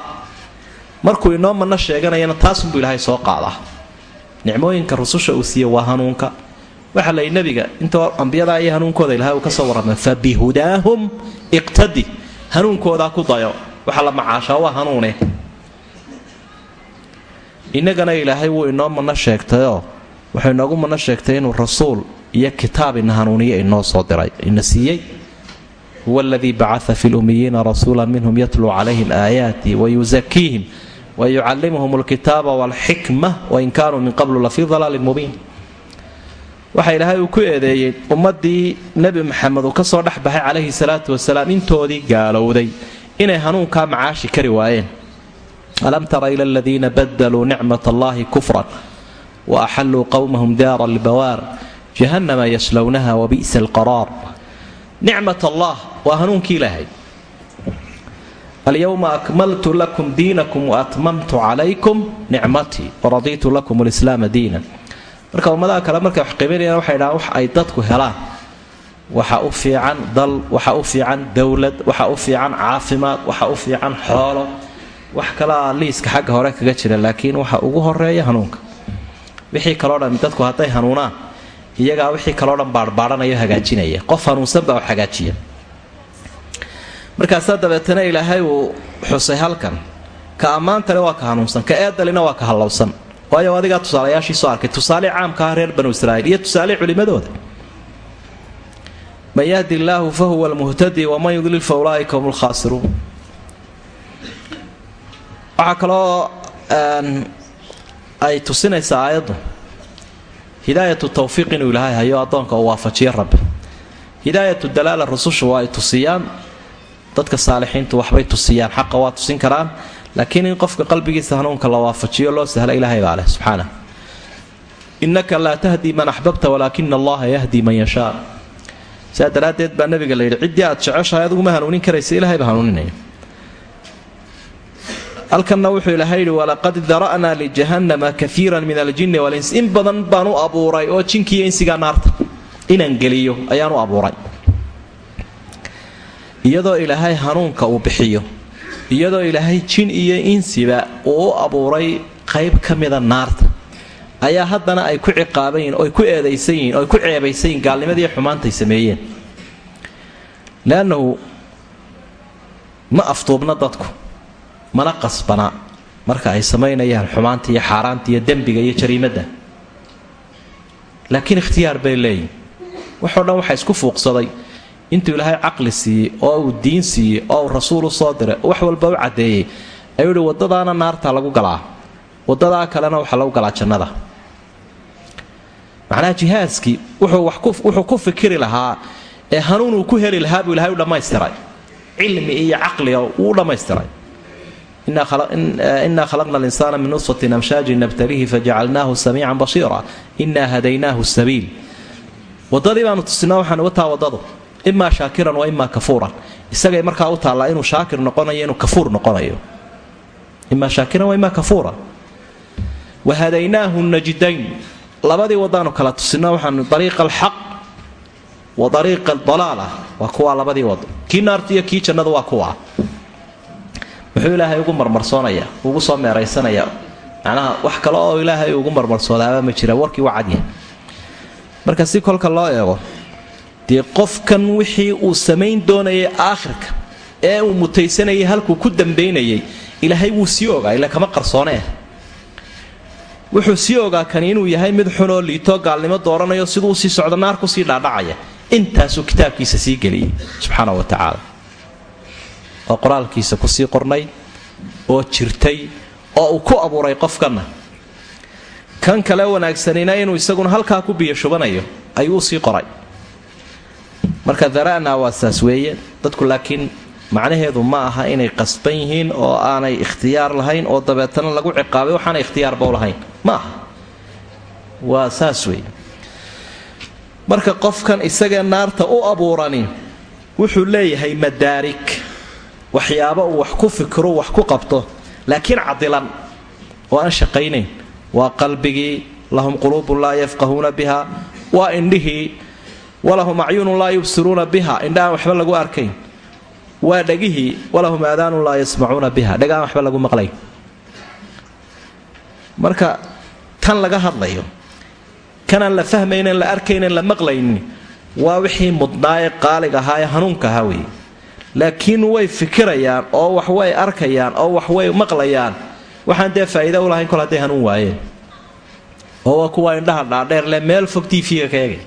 markuu inoo manno sheeganayana taasunbuu ilaahay soo qaadaa. Nicmooyinka rususha uu siiye waa hanuunka. Waxaa layihi nebiga intoo ambiyadaa iyo hanuunkooda ilahay uu ka soo warramay fa iqtadi. Hanuunkoodaa ku dayo. Waxa la macaashaa waa hanuune. Innagana ilaahay wuu inoo manno sheegtayoo wuxuu inoogu manno sheegtay inuu rasuul iyo kitaab ina hanuuniyo inoo soo diray ina siiyey. Huwa aladii bacaa fi lumiyiina rasuula minhum yatluu calayhim aayaati wayusakiihim wayucallimuhum alkitaaba walxikma wain kaanuu min qablu lafii dalaalin mubiin waxa ilaahay uu ku eedeeyey ummadii nebi maxamed uu ka soo dhex baxay calayhi salaatu wasalaam intoodii gaalowday inay hanuunkaa macaashi kari waayeen alam tara ila aladiina badaluu nicmat allahi kufran wa axalluu qowmahum daara albawaar jahannama yaslownaha wabi'sa alqaraar nicmat allah waa hanuunkii ilaahay alyowma akmaltu lakum diinakum waatmamtu calaykum nicmatii waradiitu lakum alislaama diinan marka ummadaha kale markay wax qiiminayaan waxay dhahaan wax ay dadku helaan waxa u fiican dal waxa u fiican dowlad waxa u fiican caafimaad waxa u fiican xoolo wax kalea liiska xagga hore kaga jira laakiin waxa ugu horreeya hanuunka wixii kaloo dhan dadku hadday hanuunaan iyagaa wixii kaloo dhan baarbaaranaya hagaajinaya qof hanuunsan baa wax hagaajiya markaasaa dabeetana ilaahay uu xusay halkan. Ka ammaantale waa ka hanuunsan ka eedalina waa ka hallowsan waayo adigaa tusaalayaashii soo arkay tusaale caamka ah reer banu israa'iil iyo tusaale culimmadooda man yahdi illaahu fa huwa almuhtadi waman yudlil fa ulaa'ika hum lkhaasiruun waxaa kaloo ay tusinaysaa aayaddu. Hidaayatu tawfiiq inuu ilaahay hayo addoonka uu waafajiyo rabbi. Hidaayatu dalaala rususha waa ay tusiyaan dadka saalixiintu waxbay tusiyaan xaqa waa tusin karaan laakiin in qofka qalbigiisa hanuunka la waafajiyo loo sahla ilaahay baa leh subxaana innaka laa tahdii man axbabta walaakina allaha yahdi man yashaa. Sidaa daraaddeed baa nabiga la yidhi ciddii aad jeceshahay aduguma hanuunin karaysa ilahay hanuuninaya halkanna wuxuu ilaahay yidhi walaqad dara'naa lijahannama kaiiran min aljinni walins in badan baan u abuuray oo jinkiiyo insigaa naarta. Inaan geliyo ayaan u abuuray iyadoo ilaahay hanuunka uu bixiyo iyadoo ilaahay jin iyo insiba uu u abuuray qayb ka mida naarta. Ayaa haddana ay ku ciqaaban yihiin oy ku eedaysan yihiin oy ku ceebaysan yihiin gaalnimadii xumaantay sameeyeen. Leannahu ma aftuubna dadku mana qasbana marka ay samaynayaan xumaanta iyo xaaraanta iyo dembiga iyo jariimadda. Laakiin ikhtiyaar bay leeyihiin waxoo dhan waxaa isku fuuqsaday intuu ilaahay caqli siiyey oo uu diin siiyey oo uu rasuul soo diray wax walba u caddeeyey ayuu ihi waddadaana naarta lagu galaa. Waddadaa kalena waxaa lagu galaa jannada. Macnaha jihaadkii wuxuu ku fikiri lahaa ee hanuun uu ku heli lahaa buu ilahay u dhammaystiray. Cilmi iyo caqliga wuu dhammaystiray. Inaa khalaqna alinsaana min nusfatin amshaajin nabtalihi fajacalnaahu samiican basiira inaa hadaynaahu sabiil. Wadadii baanu tusinaa waxaan wataa wadadu imaa shaakiran wa imaa kafuuran. Isagay markaa u taallaa inuu shaakir noqonayo inuu kafuur noqonayo. Imaa shaakiran wa imaa kafuuran. Wahadaynaahu najidayn labadii wadaanu kala tusino waxaanu ariiqa alxaq wa ariiqa aldalaala waa kuwaa labadii wado kii naarta iyo kii jannadu waa kuwaa. Muxuu ilaahay ugu marmarsoonaya ugu soo meeraysanaya macnaha wax kale oo ilaahay ugu marmarsoodaaba ma jira warkii waa cadyahay marka si kolka loo eego dee qofkan wixii uu samayn doonayay aakhirka ee uu mutaysanayay halkuu ku dambaynayay ilaahay wuu sii ogaa ila kama qarsoonee. Wuxuu sii ogaa kani inuu yahay mid xun oo liitoo gaalnimo dooranayo siduu u sii socdo naar ku sii dhaadhacaya. Intaasuu kitaabkiisa sii geliyey subxaana wa tacaala. Oo qoraalkiisa ku sii qornay oo jirtay oo uu ku abuuray qofkanna. Kan kale wanaagsanina inuu isaguna halkaa ku biyashubanayo ayuu u sii qoray marka dara'na waa saas weeye. Dadku laakiin macnaheedu ma aha inay qasban yihiin oo aanay ikhtiyaar lahayn oo dabeetana lagu ciqaabay waxaanay ikhtiyaarba u lahayn. Ma aha. Waa saas weeye. Marka qofkan isagee naarta u abuurani wuxuu leeyahay madaarig waxyaabo uu wax ku fikiro wax ku qabto. Laakiin cadilan oo aan shaqaynayn waa qalbigii lahum quluubun laa yafqahuuna biha waa indhihii walahum acyunun laa yubsiruuna biha. Indhaaan waxba lagu arkayn. Waa dhegihii walahum aadaanun laa yasmacuuna biha. Dhegaan waxba lagu maqlayn marka tan laga hadlayo kanaan la fahmaynen la arkaynen la maqlaynin waa wixii mudnaaye qaalig ahaa ee hanuunka ahaa laakiin way fikirayaan oo wax way arkayaan oo wax way maqlayaan. Waxaan dee faa'iida u lahayn kol hadday hanuun waayeen oo waa kuwa indhaha dhaadheer leh meel fog tv-ga ka eegay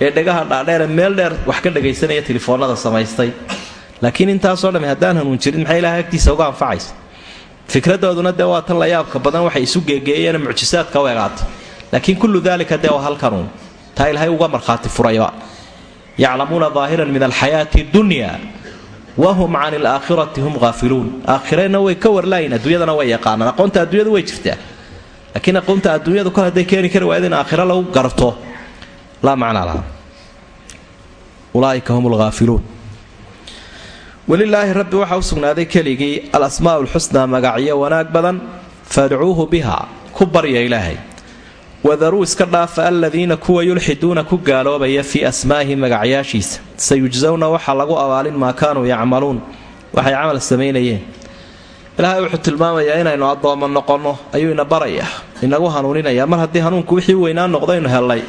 ee dhegaha dhaadheere meel dheer wax ka dhagaysanaya telefoonada samaystay. Laakiin intaasoo dhami haddaan hanuun jirin maxay ilahay agtiisa uga anfacaysa? Fikradooduna dee waa tan la yaabka badan waxay isu geegeeyeen mucjisaadka u egaata laakiin kullu daalika dee waa halkanuun taa ilaahay uga markhaati furayba. Yaclamuuna daahiran min alxayaati dunya wahum can alaakhirati hum haafiluun aakhirena way ka warlaayin adduunyadana way yaqaanaan. Aqoonta adduunyadu way jirtaa. Laakiin aqoonta adduunyadu kol hadday keeni kari waayad in aakhiro lagu garto laa macnaa laha. Ulaaika hum lhaafiluun welilaahi rabbi waxaa u sugnaaday keligii alasmaa lxusnaa magacyo wanaag badan fadcuuhu biha ku barya ilaahay. Wadaruu iska dhaafa aladiina kuwa yulxiduuna ku gaaloobaya fii asmaa'ihi magacyaashiisa. Sayujsawna waxaa lagu abaalin maa kaanuu yacmaluun. Waxay camal samaynayeen. Ilaahay wuxuu tilmaamayaa inaynu addoommo noqonno ayuu ina barayaa inagu hanuuninaya. Mar haddii hanuunku wixii weynaa noqdaynu hellay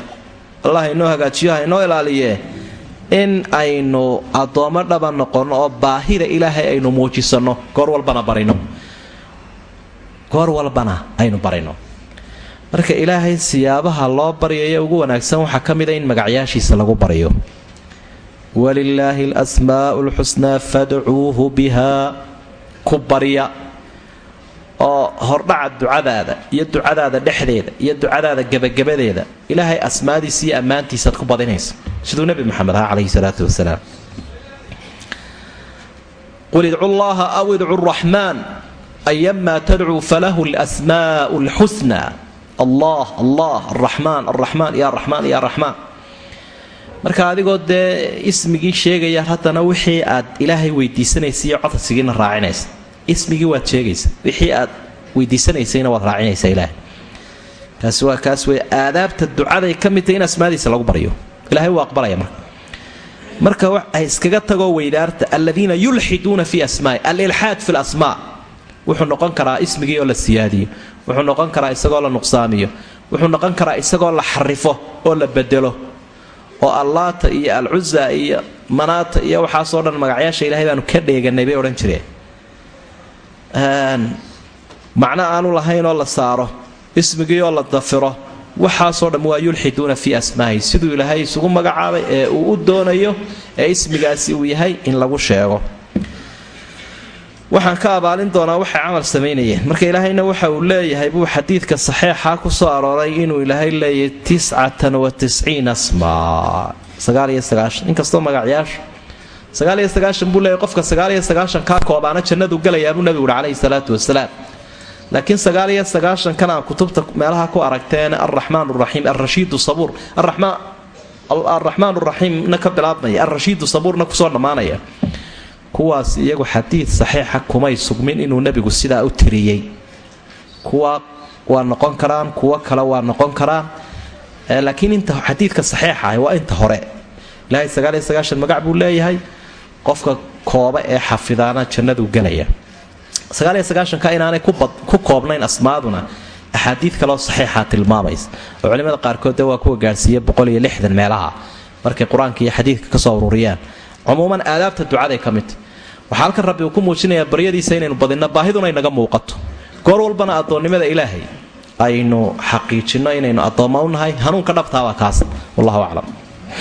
allah inoo hagaajiyo ha inoo ilaaliye. In aynu addoommo dhaba noqonno oo baahida ilaahay aynu muujisanno goor walbana barino. Goor walbana aynu barino. Marka ilaahay siyaabaha loo baryayo ugu wanaagsan waxaa ka mid a in magacyaashiisa lagu baryo walilaahi alasmaa'u lxusnaa fadcuuhu bihaa. Ku barya oo hordhaca ducadaada iyo ducadaada dhexdeeda iyo ducadaada gebagabadeeda ilaahay asmaadiisa iyo ammaantiisaad ku badinaysa. Siduu nebi maxamed ahaa calayhi salaatu wasalaam qul idcu llaha aw idcu raxmaan ayamaa tadcuu falahu lasmaa'u lxusnaa allah allah araxmaan araxmaan ya raxmaan ya raxmaan marka adigoo dee ismigii sheegaya haddana wixii aad ilaahay weydiisanaysa iyo codsigiina raacinaysa ismigii waad sheegaysa wixii aad weydiisanaysayna waad raacinaysaa ilaahay. Kaasi waa kaas wey aadaabta ducaday ka mid tahay in asmaadiisa lagu baryo ilahay wuu aqbalaya marka. Marka ay iskaga tagoo weydaarta aladiina yulxiduuna fi asmaai alilxaad fi lasmaa wuxuu noqon karaa ismigii oo la siyaadiyo wuxuu noqon karaa isagoo la nuqsaamiyo wuxuu noqon karaa isagoo la xarifo oo la bedelo oo allaata iyo alcuza iyo manaata iyo waxaasoo dhan magacyaasha ilahay baanu ka dheeganay bay odhan jireen macno aanu lahayn oo la saaro ismigii oo la dafiro waxaasoo dham waa yulxiduuna fii asmaahi siduu ilaahay isugu magacaabay ee uu u doonayo ee ismigaasi uu yahay in lagu sheego. Waxaan ka abaalin doonaa waxay camal samaynayeen. Marka ilaahayna waxa uu leeyahay buu xadiidka saxeexaa ku soo arooray inuu ilaahay leeyahay tiscatan wa tisciina smaa sagaaliyo sagaashan inkastoo magacyaashu sagaaliyo sagaashan buu leeyahy qofka sagaaliyo sagaashan kaa koobaana jannadu galayaa buu nabigu uhi calayhi salaatu wasalaam. Laakiin sagaaliyo sagaashan kan aa kutubta meelaha ku aragteen alraxmaan araxiim alrashiidu sabuur araxmaan raxiimna ka bilaabmaya alrashiidu sabuurna ku soo dhammaanaya. Kuwaas iyagu xadiid saxiixa kumay sugmin inuu nebigu sidaa u tiriyey. Kuwa waa noqon karaan kuwo kale waa noqon karaan. Laakiin inta xadiidka saxiixa ah waa inta hore. Ilaahay sagaaliyo sagaashan magac buu leeyahay qofka kooba ee xafidaana jannaduu gelaya sagaashanka inaanay ku koobnayn asmaaduna axaadiid kaleo saxiixa tilmaamaysa. Oo culimada qaarkood de waa kuwa gaadhsiiya meelaha markay qur'aanka iyo xadiidka ka soo ururiyaan. Cumuuman aadaabta ducaday ka midta waxaa halkan rabbi uu ku muujinayaa baryadiisa inaynu badinno baahiduna inaga muuqato. Goor walbana addoonnimada ilaahay aynu xaqiijinno inaynu addoommo u nahay hanuunka dhabtaabaa kaas. Wallahu aclam